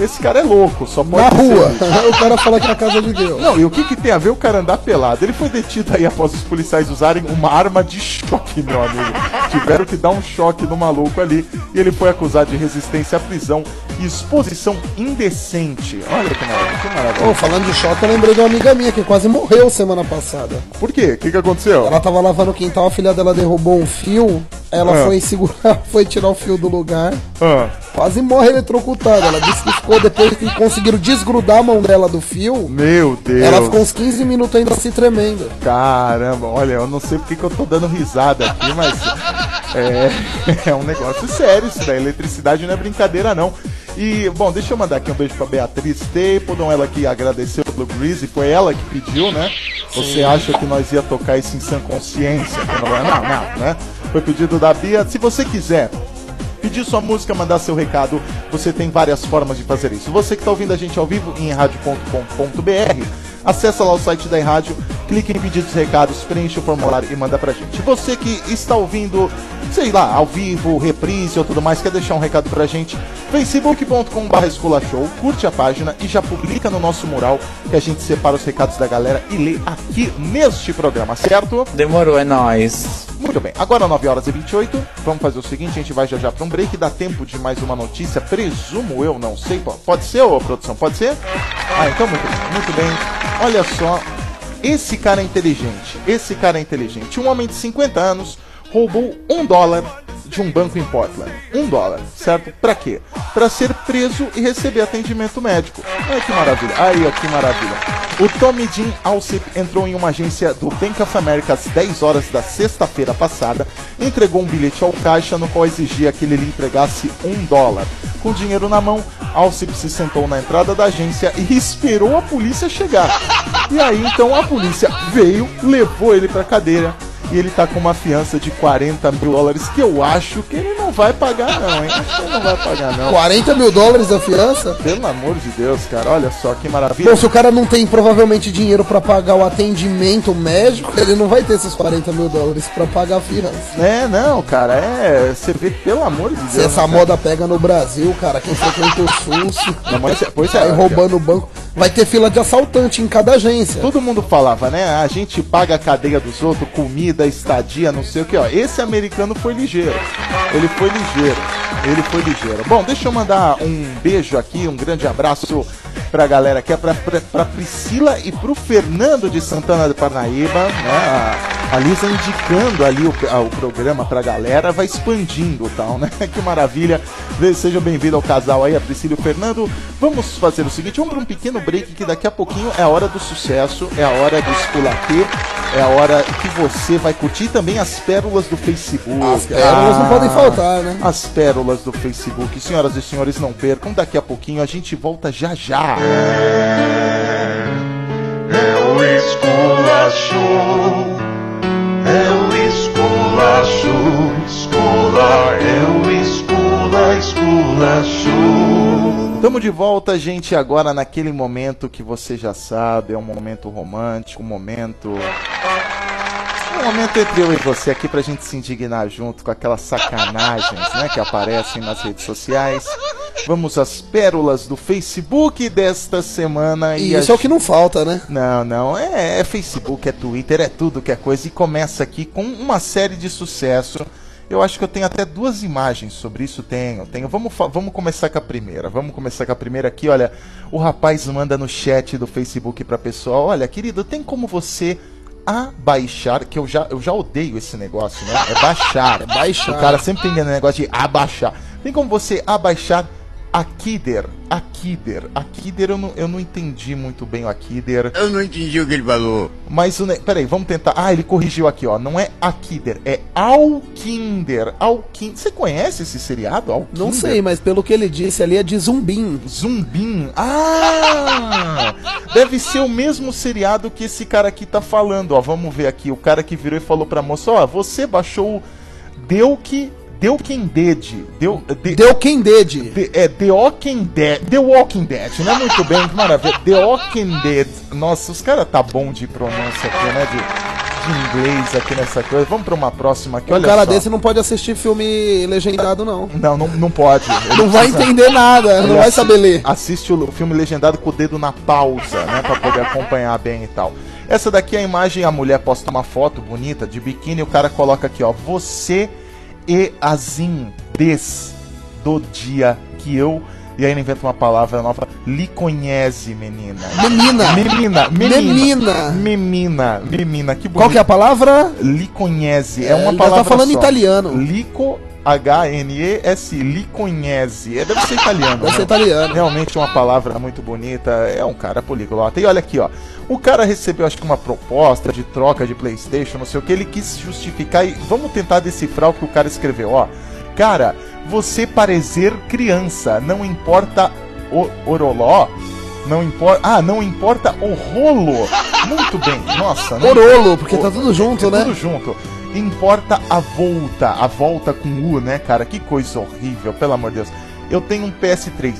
[SPEAKER 3] Esse cara é louco, só pode
[SPEAKER 4] Na rua. o cara fala que é a casa de Deus.
[SPEAKER 3] Não, e o que, que tem a ver o cara andar pelado? Ele foi detido aí após os policiais usarem uma arma de choque, meu amigo. Tiveram que dar um choque no maluco ali e ele foi acusado de resistência à prisão e exposição indecente. Olha que maravilha, que maravilha.
[SPEAKER 4] Ô, falando de choque, eu lembrei de uma amiga minha que quase morreu semana passada.
[SPEAKER 3] Por quê? O que, que aconteceu?
[SPEAKER 4] Ela tava lavando o quintal, a filha dela derrubou um fio, ela
[SPEAKER 3] Ah.
[SPEAKER 4] foi segurar, foi tirar o fio do lugar,
[SPEAKER 3] Ah,
[SPEAKER 4] quase morre eletrocutada. Ela disse que ficou, depois que conseguiram desgrudar a mão dela do fio,
[SPEAKER 3] meu Deus.
[SPEAKER 4] ela ficou uns 15 minutos ainda se tremendo.
[SPEAKER 3] Caramba, olha, eu não sei porque que eu tô dando risada aqui, mas é, é um negócio sério isso daí. Eletricidade não é brincadeira, não. E, bom, deixa eu mandar aqui um beijo pra Beatriz Stapledon, ela que agradeceu pelo Greasy, foi ela que pediu, né? Você acha que nós ia tocar isso em sã consciência? Não, não, né? Foi pedido da Bia. Se você quiser pedir sua música, mandar seu recado, você tem várias formas de fazer isso. Você que está ouvindo a gente ao vivo em rádio.com.br, acessa lá o site da rádio, clique em pedidos e recados, preenche o formulário e manda pra gente. Você que está ouvindo, sei lá, ao vivo, reprise ou tudo mais, quer deixar um recado pra gente, facebook.com.br escolashow, curte a página e já publica no nosso mural que a gente separa os recados da galera e lê aqui neste programa, certo?
[SPEAKER 13] Demorou, é nóis.
[SPEAKER 3] Muito bem, agora 9 horas e 28. Vamos fazer o seguinte: a gente vai já já para um break. Dá tempo de mais uma notícia, presumo eu, não sei. po- Pode ser, ô produção? Pode ser? Ah, então muito bem, muito bem. Olha só, esse cara é inteligente. Esse cara é inteligente. Um homem de 50 anos roubou um dólar de um banco em Portland. Um dólar, certo? Pra quê? Pra ser preso e receber atendimento médico. Olha que maravilha. Aí, ó, que maravilha. O Tommy Jean Alsip entrou em uma agência do Bank of America às 10 horas da sexta-feira passada, entregou um bilhete ao caixa no qual exigia que ele lhe entregasse um dólar. Com dinheiro na mão, Alsip se sentou na entrada da agência e esperou a polícia chegar. E aí então a polícia veio, levou ele pra cadeira e ele tá com uma fiança de 40 mil dólares que eu acho que ele não vai pagar não, hein? Acho que ele não vai pagar não.
[SPEAKER 4] 40 mil dólares a fiança?
[SPEAKER 3] Pelo amor de Deus, cara, olha só que maravilha.
[SPEAKER 4] Bom, se o cara não tem provavelmente dinheiro pra pagar o atendimento médico, ele não vai ter esses 40 mil dólares pra pagar a fiança.
[SPEAKER 3] É, não, cara, é. Você vê, pelo amor de Deus.
[SPEAKER 4] Se essa
[SPEAKER 3] né, cara?
[SPEAKER 4] moda pega no Brasil, cara, quem frequenta o SUS,
[SPEAKER 3] Não, mas é- pois é,
[SPEAKER 4] sai
[SPEAKER 3] cara.
[SPEAKER 4] roubando o banco, vai ter fila de assaltante em cada agência.
[SPEAKER 3] Todo mundo falava, né? A gente paga a cadeia dos outros, comida, estadia, não sei o que, ó. Esse americano foi ligeiro. Ele foi ligeiro. Ele foi ligeiro. Bom, deixa eu mandar um beijo aqui, um grande abraço pra galera aqui, é pra, pra, pra Priscila e pro Fernando de Santana de Parnaíba, né? A, a Lisa indicando ali o, a- o programa pra galera, vai expandindo e tal, né? Que maravilha. Sejam bem-vindos ao casal aí, a Priscila e o Fernando. Vamos fazer o seguinte, vamos para um pequeno break que daqui a pouquinho é a hora do sucesso, é a hora do esculatê, é a hora que você vai curtir também as pérolas do Facebook.
[SPEAKER 4] As pérolas não podem faltar, né?
[SPEAKER 3] As pérolas do Facebook. Senhoras e senhores, não percam, daqui a pouquinho a gente volta já já.
[SPEAKER 10] É o esculacho, é o esculacho, escula, é o escula, esculacho.
[SPEAKER 3] Estamos de volta, gente, agora naquele momento que você já sabe, é um momento romântico, um momento. Um momento entre eu e você aqui pra gente se indignar junto com aquelas sacanagens, né, que aparecem nas redes sociais. Vamos às pérolas do Facebook desta semana
[SPEAKER 4] E
[SPEAKER 3] a
[SPEAKER 4] isso é o que não falta, né?
[SPEAKER 3] não, não, é, é Facebook, é Twitter, é tudo que é coisa. E começa aqui com uma série de sucesso. Eu acho que eu tenho até duas imagens sobre isso. Tenho, tenho. Vamos, vamos começar com a primeira. Vamos começar com a primeira aqui. Olha, o rapaz manda no chat do Facebook pra pessoa: Olha, querido, tem como você abaixar, que eu já, eu já odeio esse negócio, né? É baixar.
[SPEAKER 4] É baixar.
[SPEAKER 3] O cara sempre tem negócio de abaixar. Tem como você abaixar Akider. Akider. Akider eu não, eu não entendi muito bem o Akider.
[SPEAKER 17] Eu não entendi o que ele falou.
[SPEAKER 3] Mas o. ne- Peraí, vamos tentar. Ah, ele corrigiu aqui, ó. Não é Akider, é Alkinder. Alkinder. Você conhece esse seriado? Alkinder?
[SPEAKER 4] Não sei, mas pelo que ele disse ali é de zumbim.
[SPEAKER 3] Zumbim? Ah! Deve ser o mesmo seriado que esse cara aqui tá falando, ó. Vamos ver aqui. O cara que virou e falou pra moça: Ó, você baixou o Deuki. Deuken Dead. Deu, de,
[SPEAKER 4] Deu quem dede.
[SPEAKER 3] É The Walking Dead. The Walking Dead, não é muito bem, que maravilha. The Walking Dead. Nossa, os caras tá bom de pronúncia aqui, né? De de inglês aqui nessa coisa. Vamos pra uma próxima aqui,
[SPEAKER 4] Um
[SPEAKER 3] olha
[SPEAKER 4] cara
[SPEAKER 3] só.
[SPEAKER 4] desse não pode assistir filme legendado, não.
[SPEAKER 3] Não, não, não pode.
[SPEAKER 4] Não vai entender nada, não vai saber ler.
[SPEAKER 3] Assiste o filme legendado com o dedo na pausa, né? Pra poder acompanhar bem e tal. Essa daqui é a imagem, a mulher posta uma foto bonita de biquíni e o cara coloca aqui, ó. Você e azim des do dia que eu. E aí ele inventa uma palavra nova. Lhe conhece, menina.
[SPEAKER 4] Menina.
[SPEAKER 3] Menina. Menina.
[SPEAKER 4] Menina.
[SPEAKER 3] Menina. Que bonito.
[SPEAKER 4] Qual que é a palavra?
[SPEAKER 3] Lhe conhece. É,
[SPEAKER 4] É,
[SPEAKER 3] uma
[SPEAKER 4] ele tá
[SPEAKER 3] palavra
[SPEAKER 4] falando
[SPEAKER 3] só.
[SPEAKER 4] italiano.
[SPEAKER 3] Lico H-N-E-S, lhe conhece. É, deve ser italiano.
[SPEAKER 4] Deve
[SPEAKER 3] né?
[SPEAKER 4] ser italiano.
[SPEAKER 3] Realmente uma palavra muito bonita. É um cara poliglota. E olha aqui, ó. O cara recebeu, acho que uma proposta de troca de PlayStation, não sei o que. Ele quis justificar. E vamos tentar decifrar o que o cara escreveu, ó. Cara, você parecer criança. Não importa o oroló. Não importa. Ah, não importa o rolo. Muito bem. Nossa, né?
[SPEAKER 4] Orolo, porque tá tudo junto,
[SPEAKER 3] É
[SPEAKER 4] né?
[SPEAKER 3] Tudo junto. Importa a volta, a volta com U, né, cara? Que coisa horrível, pelo amor de Deus. Eu tenho um PS3.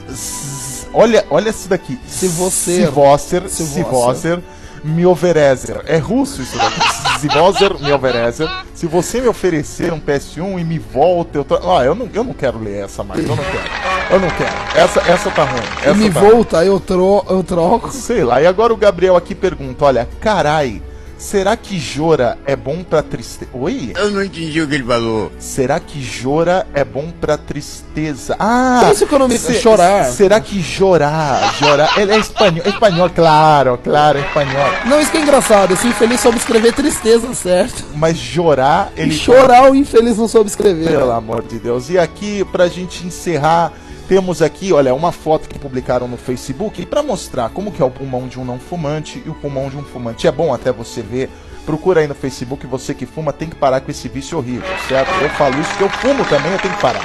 [SPEAKER 3] Olha, olha isso daqui.
[SPEAKER 4] Se você-
[SPEAKER 3] Se você,
[SPEAKER 4] se você-
[SPEAKER 3] me overezer. É russo isso daqui. Se você me overezer. Se você me oferecer um PS1 e me volta, eu tô... Ah, eu não, eu não quero ler essa mais. Eu não quero. Eu não quero. Essa, essa tá ruim.
[SPEAKER 4] E
[SPEAKER 3] Essa
[SPEAKER 4] me
[SPEAKER 3] tá
[SPEAKER 4] volta, eu, tro eu troco.
[SPEAKER 3] Sei lá. E agora o Gabriel aqui pergunta: olha, carai, será que Jora é bom pra tristeza? Oi?
[SPEAKER 17] Eu não entendi o que ele falou.
[SPEAKER 3] Será que Jora é bom pra tristeza? Ah!
[SPEAKER 4] Isso que eu não me- chorar.
[SPEAKER 3] Será que chorar? Chorar. Ele é espanhol. É espanhol, claro, claro, é espanhol.
[SPEAKER 4] Não, isso que é engraçado. Esse infeliz soube escrever tristeza, certo?
[SPEAKER 3] Mas chorar, ele.
[SPEAKER 4] Chorar o infeliz não soube escrever.
[SPEAKER 3] Pelo amor de Deus. E aqui, pra gente encerrar, temos aqui, olha, uma foto que publicaram no Facebook para mostrar como que é o pulmão de um não fumante e o pulmão de um fumante. É bom até você ver. Procura aí no Facebook, você que fuma tem que parar com esse vício horrível, certo? Eu falo isso que eu fumo também, eu tenho que parar.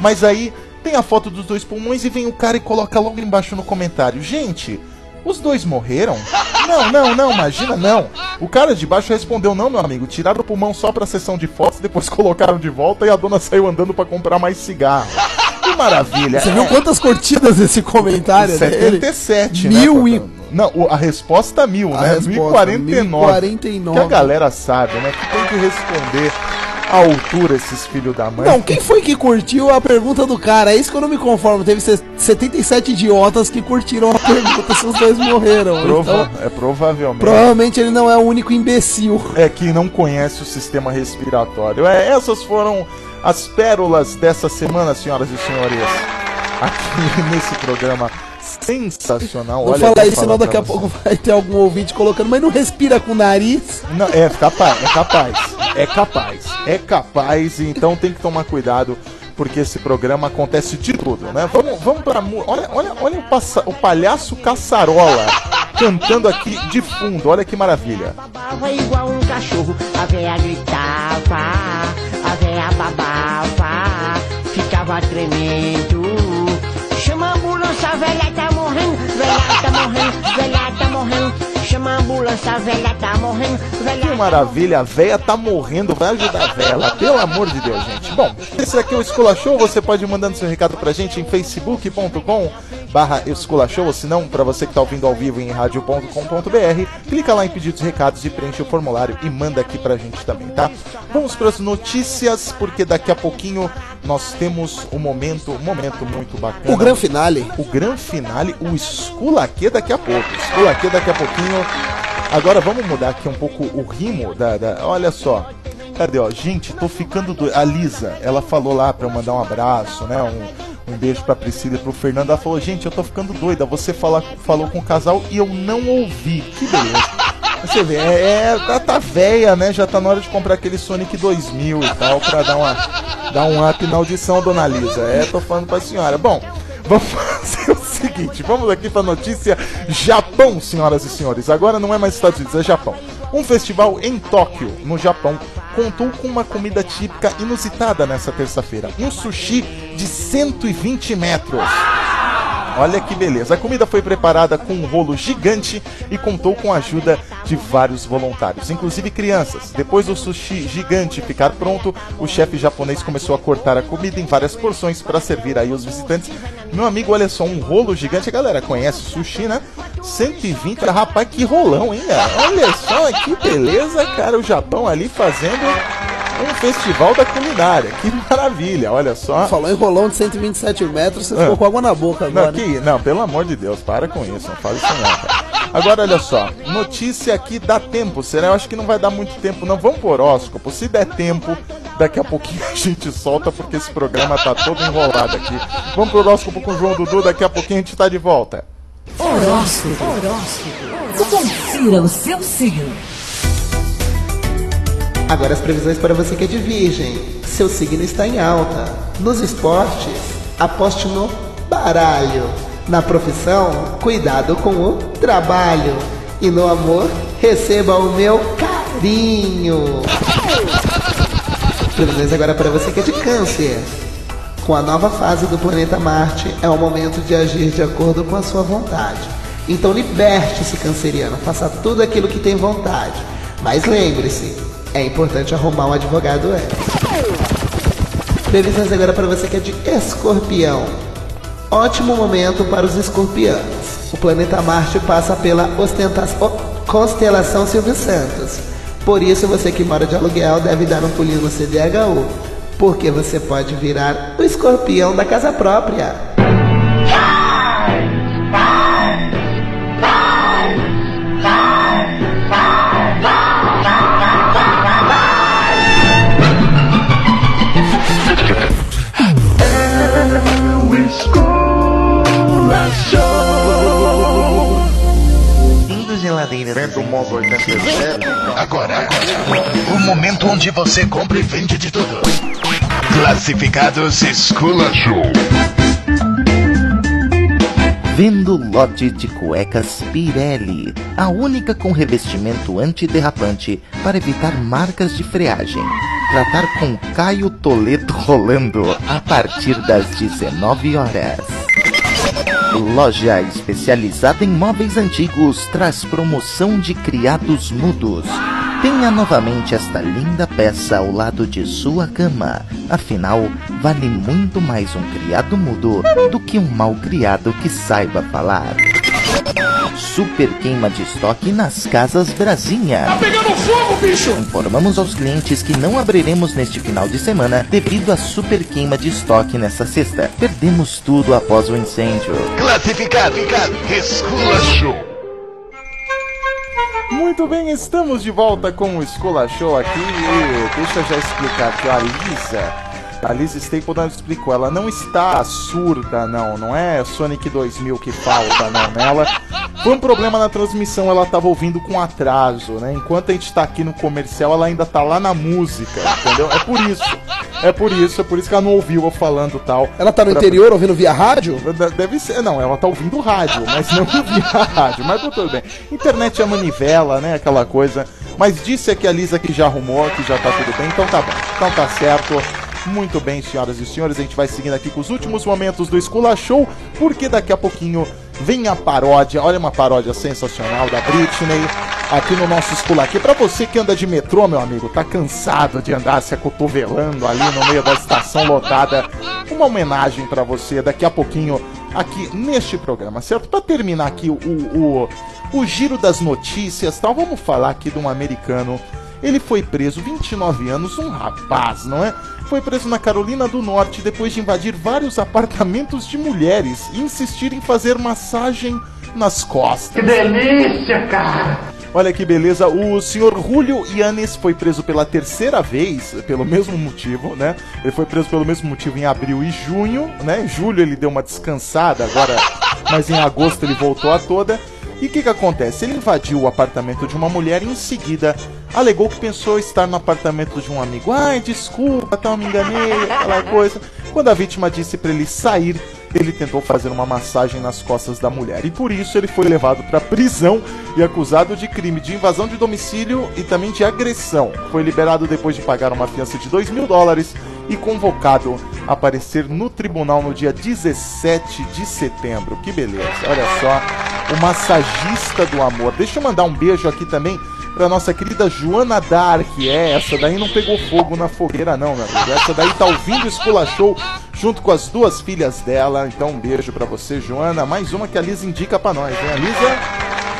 [SPEAKER 3] Mas aí tem a foto dos dois pulmões e vem o cara e coloca logo embaixo no comentário: Gente, os dois morreram? Não, não, não, imagina, não. O cara de baixo respondeu: Não, meu amigo, tiraram o pulmão só pra sessão de fotos, depois colocaram de volta e a dona saiu andando pra comprar mais cigarro. Que maravilha.
[SPEAKER 4] Você viu
[SPEAKER 3] É.
[SPEAKER 4] quantas curtidas esse comentário dele?
[SPEAKER 3] 77,
[SPEAKER 4] Mil
[SPEAKER 3] né?
[SPEAKER 4] e-?
[SPEAKER 3] Não, a resposta mil,
[SPEAKER 4] A
[SPEAKER 3] né?
[SPEAKER 4] resposta,
[SPEAKER 3] 1049.
[SPEAKER 4] 1049.
[SPEAKER 3] Que a galera sabe, né? Que tem que responder à altura esses filhos da mãe.
[SPEAKER 4] Não, quem foi que curtiu a pergunta do cara? É isso que eu não me conformo. Teve se- 77 idiotas que curtiram a pergunta se os dois morreram.
[SPEAKER 3] Prova-
[SPEAKER 4] Então,
[SPEAKER 3] é provavelmente.
[SPEAKER 4] provavelmente ele não é o único imbecil.
[SPEAKER 3] é que não conhece o sistema respiratório. É, essas foram as pérolas dessa semana, senhoras e senhores. Aqui nesse programa sensacional.
[SPEAKER 4] Não
[SPEAKER 3] Olha,
[SPEAKER 4] fala
[SPEAKER 3] vou
[SPEAKER 4] isso, senão daqui a pouco vai ter algum ouvinte colocando, mas não respira com o nariz.
[SPEAKER 3] Não, é capaz, é capaz, é capaz, é capaz, então tem que tomar cuidado, porque esse programa acontece de tudo, né? Vamos, vamos pra. Olha, olha, olha o, passa- o palhaço caçarola cantando aqui de fundo, olha que maravilha.
[SPEAKER 16] Babava igual um cachorro, a véia gritava, a véia babava, ficava tremendo. Chama a ambulância, a velha tá morrendo, velha tá morrendo, velha tá morrendo. Chama a ambulância, a velha tá morrendo, velha
[SPEAKER 3] Que maravilha, a véia tá morrendo, vai ajudar a véia lá, pelo amor de Deus, gente. Bom, esse aqui é o Escola Show, você pode ir mandando seu recado pra gente em facebook.com barra Escola Show, ou se não, pra você que tá ouvindo ao vivo em rádio.com.br, clica lá em pedidos recados e preenche o formulário e manda aqui pra gente também, tá? Vamos pras notícias, porque daqui a pouquinho nós temos um momento, um momento muito bacana.
[SPEAKER 4] O gran finale.
[SPEAKER 3] O gran finale, o Esculaquê daqui a pouco. Esculaquê daqui a pouquinho. Agora vamos mudar aqui um pouco o rimo da. da- olha só. Cadê, ó? Gente, tô ficando doido. A Lisa, ela falou lá pra eu mandar um abraço, né? Um, um beijo pra Priscila e pro Fernando. Ela falou, gente, eu tô ficando doida. Você fala, falou com o casal e eu não ouvi. Que beleza. Você vê, é, é tá, tá véia, né? Já tá na hora de comprar aquele Sonic 2000 e tal, pra dar, uma, dar um up na audição, dona Lisa. É, tô falando pra senhora. Bom, vamos fazer seguinte, vamos aqui pra notícia Japão, senhoras e senhores. Agora não é mais Estados Unidos, é Japão. Um festival em Tóquio, no Japão, contou com uma comida típica inusitada nessa terça-feira. Um sushi de 120 metros. Olha que beleza. A comida foi preparada com um rolo gigante e contou com a ajuda de vários voluntários, inclusive crianças. Depois do sushi gigante ficar pronto, o chefe japonês começou a cortar a comida em várias porções para servir aí os visitantes. Meu amigo, olha só, um rolo gigante. A galera conhece sushi, né? 120, rapaz, que rolão, hein? Olha só, que beleza, cara. O Japão ali fazendo um festival da culinária. Que maravilha, olha só.
[SPEAKER 4] Falou em rolão de 127 metros, você
[SPEAKER 3] Ah.
[SPEAKER 4] ficou com água na boca agora.
[SPEAKER 3] Não, que, não, pelo amor de Deus, para com isso, não fala isso não, cara. Agora, olha só, notícia aqui dá tempo, será? Eu acho que não vai dar muito tempo, não. Vamos pro horóscopo, se der tempo, daqui a pouquinho a gente solta, porque esse programa tá todo enrolado aqui. Vamos pro horóscopo com o João Dudu, daqui a pouquinho a gente tá de volta.
[SPEAKER 2] Horóscopo. Confira o seu signo.
[SPEAKER 5] Agora as previsões para você que é de virgem. Seu signo está em alta. Nos esportes, aposte no baralho. Na profissão, cuidado com o trabalho. E no amor, receba o meu carinho. Previsões agora para você que é de câncer. Com a nova fase do planeta Marte, é o momento de agir de acordo com a sua vontade. Então liberte-se, canceriano, faça tudo aquilo que tem vontade. Mas lembre-se, é importante arrumar um advogado antes. Previsões agora para você que é de escorpião. Ótimo momento para os escorpianos. O planeta Marte passa pela ostentação, constelação Silvio Santos. Por isso, você que mora de aluguel deve dar um pulinho no CDHU, porque você pode virar o escorpião da casa própria.
[SPEAKER 1] Modo 87.
[SPEAKER 17] Agora, agora. O momento onde você compra e vende de tudo. Classificados Esculachou.
[SPEAKER 6] Vendo lote de cuecas Pirelli, a única com revestimento antiderrapante para evitar marcas de freagem. Tratar com Caio Toledo rolando a partir das 19 horas. Loja especializada em móveis antigos traz promoção de criados mudos. Tenha novamente esta linda peça ao lado de sua cama. Afinal, vale muito mais um criado mudo do que um mal criado que saiba falar. Super queima de estoque nas casas Brasinha. Tá
[SPEAKER 10] pegando fogo, bicho!
[SPEAKER 6] Informamos aos clientes que não abriremos neste final de semana devido à super queima de estoque nessa sexta. Perdemos tudo após o incêndio.
[SPEAKER 17] Classificado Esculachou.
[SPEAKER 3] Muito bem, estamos de volta com o Escola Show aqui e deixa eu já explicar aqui, ó, a Lisa. A Lisa Stapleton explicou, ela não está surda, não, não é Sonic 2000 que falta, não, nela. Foi um problema na transmissão, ela estava ouvindo com atraso, né? Enquanto a gente está aqui no comercial, ela ainda tá lá na música, entendeu? É por isso. É por isso, é por isso que ela não ouviu eu falando tal.
[SPEAKER 4] Ela tá no
[SPEAKER 3] Pra-
[SPEAKER 4] interior ouvindo via rádio?
[SPEAKER 3] Deve ser, não, ela tá ouvindo rádio, mas não via rádio, mas tá tudo bem. Internet é manivela, né, aquela coisa. Mas disse aqui a Lisa que já arrumou, que já tá tudo bem, então tá bom. Então tá certo. Muito bem, senhoras e senhores, a gente vai seguindo aqui com os últimos momentos do Escula Show, porque daqui a pouquinho vem a paródia, olha uma paródia sensacional da Britney, aqui no nosso Escula aqui. Pra você que anda de metrô, meu amigo, tá cansado de andar se acotovelando ali no meio da estação lotada, uma homenagem pra você daqui a pouquinho aqui neste programa, certo? Pra terminar aqui o, o, o giro das notícias tal, vamos falar aqui de um americano. Ele foi preso, 29 anos, um rapaz, não é? Foi preso na Carolina do Norte depois de invadir vários apartamentos de mulheres e insistir em fazer massagem nas costas.
[SPEAKER 10] Que delícia, cara!
[SPEAKER 3] Olha que beleza, o senhor Julio Yanes foi preso pela terceira vez, pelo mesmo motivo, né? Ele foi preso pelo mesmo motivo em abril e junho, né? Em julho ele deu uma descansada agora, mas em agosto ele voltou a toda. E o que, que acontece? Ele invadiu o apartamento de uma mulher e em seguida alegou que pensou estar no apartamento de um amigo. Ai, desculpa, tal, me enganei, aquela coisa. Quando a vítima disse para ele sair, ele tentou fazer uma massagem nas costas da mulher. E por isso ele foi levado para prisão e acusado de crime de invasão de domicílio e também de agressão. Foi liberado depois de pagar uma fiança de 2 mil dólares e convocado aparecer no tribunal no dia 17 de setembro. Que beleza, olha só, o massagista do amor. Deixa eu mandar um beijo aqui também pra nossa querida Joana Dark. É, essa daí não pegou fogo na fogueira, não, meu amigo. Essa daí tá ouvindo o Escola Show junto com as duas filhas dela. Então, um beijo pra você, Joana. Mais uma que a Lisa indica pra nós, né? A Lisa,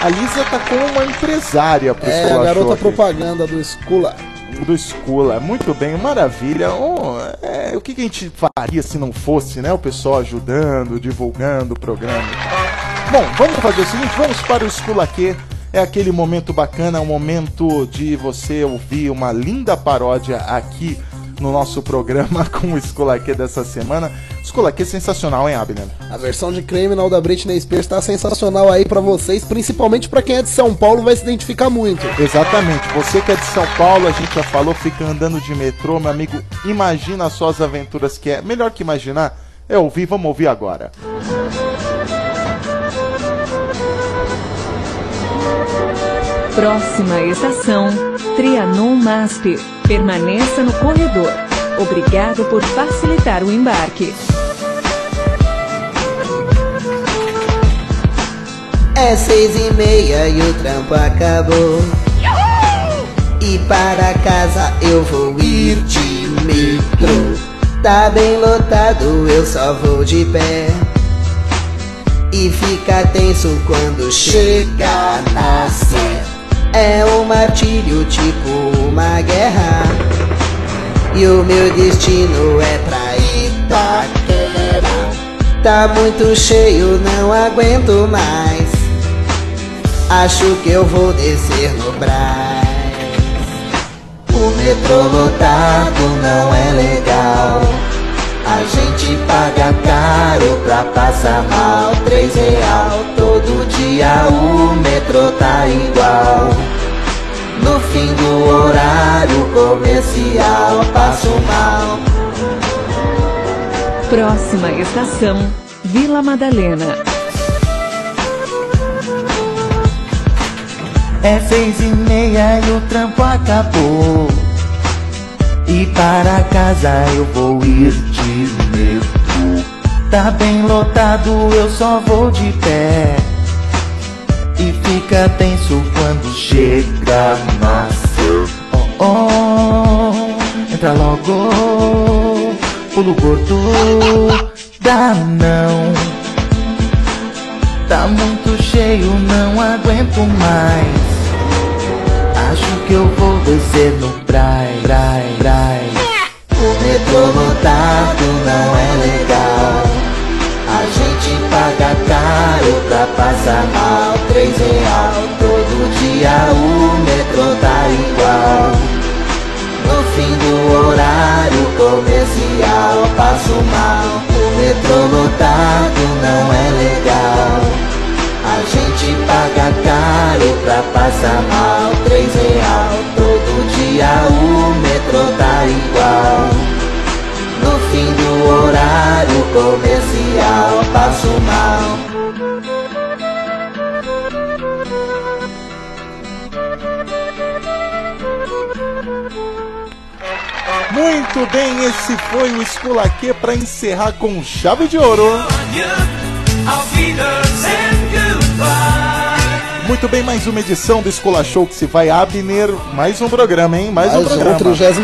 [SPEAKER 3] a Lisa tá com uma empresária pro
[SPEAKER 4] É,
[SPEAKER 3] Escola
[SPEAKER 4] a garota
[SPEAKER 3] Show aqui
[SPEAKER 4] propaganda do Escula.
[SPEAKER 3] Do Escola. Muito bem, maravilha. Oh, é, o que, que a gente faria se não fosse, né? O pessoal ajudando, divulgando o programa. Bom, vamos fazer o seguinte, vamos para o Escola Q. É aquele momento bacana, um momento de você ouvir uma linda paródia aqui no nosso programa com o Escola Q dessa semana. Escola Q é sensacional, hein, Abner?
[SPEAKER 4] A versão de Criminal da Britney Spears tá sensacional aí pra vocês, principalmente pra quem é de São Paulo vai se identificar muito.
[SPEAKER 3] Exatamente. Você que é de São Paulo, a gente já falou, fica andando de metrô, meu amigo. Imagina só as aventuras que é. Melhor que imaginar é ouvir. Vamos ouvir agora.
[SPEAKER 18] Próxima estação, Trianon MASP. Permaneça no corredor. Obrigado por facilitar o embarque.
[SPEAKER 5] É seis e meia e o trampo acabou. E para casa eu vou ir de metrô. Tá bem lotado, eu só vou de pé. E fica tenso quando chega na sé. É um martírio, tipo uma guerra. E o meu destino é pra Itaquera. Tá muito cheio, não aguento mais. Acho que eu vou descer no Brás. O metrô lotado não é legal. A gente paga caro pra passar mal. Três real todo dia o metrô tá igual. No fim do horário comercial passo mal.
[SPEAKER 18] Próxima estação, Vila Madalena.
[SPEAKER 6] É seis e meia e o trampo acabou. E para casa eu vou ir Tá bem lotado, eu só vou de pé. E fica tenso quando chega na Oh, oh, entra logo, pulo gordo, dá não. Tá muito cheio, não aguento mais. Acho que eu vou descer no Brai, Brai, Brai.
[SPEAKER 5] Três real todo dia o metrô tá igual. No fim do horário comercial passo mal. O metrô lotado não é legal. A gente paga caro pra passar mal. Três real todo dia o metrô tá igual. No fim do horário comercial passo mal.
[SPEAKER 3] Muito bem, esse foi o Escola Q pra encerrar com chave de ouro. Muito bem, mais uma edição do Escola Show que se vai Abner. Mais um programa, hein? Mais, um
[SPEAKER 4] Mais
[SPEAKER 3] programa.
[SPEAKER 4] uma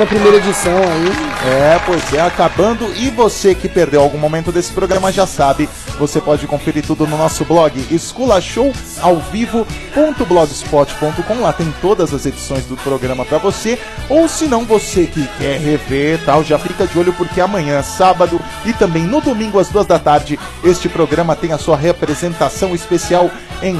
[SPEAKER 4] 31 edição aí.
[SPEAKER 3] É, pois é, acabando. E você que perdeu algum momento desse programa já sabe, você pode conferir tudo no nosso blog esculachowalvivo.blogspot.com. Lá tem todas as edições do programa pra você. Ou se não, você que quer rever tal, já fica de olho porque amanhã, sábado e também no domingo às duas da tarde, este programa tem a sua representação especial em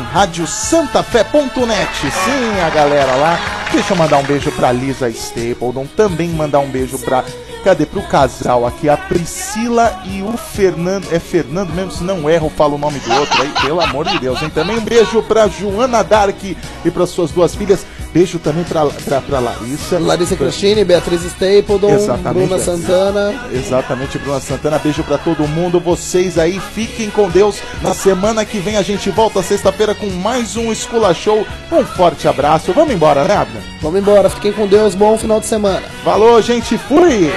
[SPEAKER 3] radiosantafé.net. Sim, a galera lá. Deixa eu mandar um beijo pra Lisa Stapledon, também mandar um beijo pra Cadê pro casal aqui? A Priscila e o Fernando. É Fernando mesmo? Se não erro, falo o nome do outro aí, pelo amor de Deus, hein? Também um beijo pra Joana Dark e para suas duas filhas. Beijo também pra, pra, pra Larissa.
[SPEAKER 4] Larissa Cristine, Beatriz Stapledon,
[SPEAKER 3] Exatamente,
[SPEAKER 4] Bruna. Santana.
[SPEAKER 3] Exatamente, Bruna Santana. Beijo pra todo mundo. Vocês aí, fiquem com Deus. Na semana que vem a gente volta sexta-feira com mais um Escola Show. Um forte abraço. Vamos embora, né, Abner?
[SPEAKER 4] Vamos embora, fiquem com Deus, bom final de semana.
[SPEAKER 3] Falou, gente. Fui!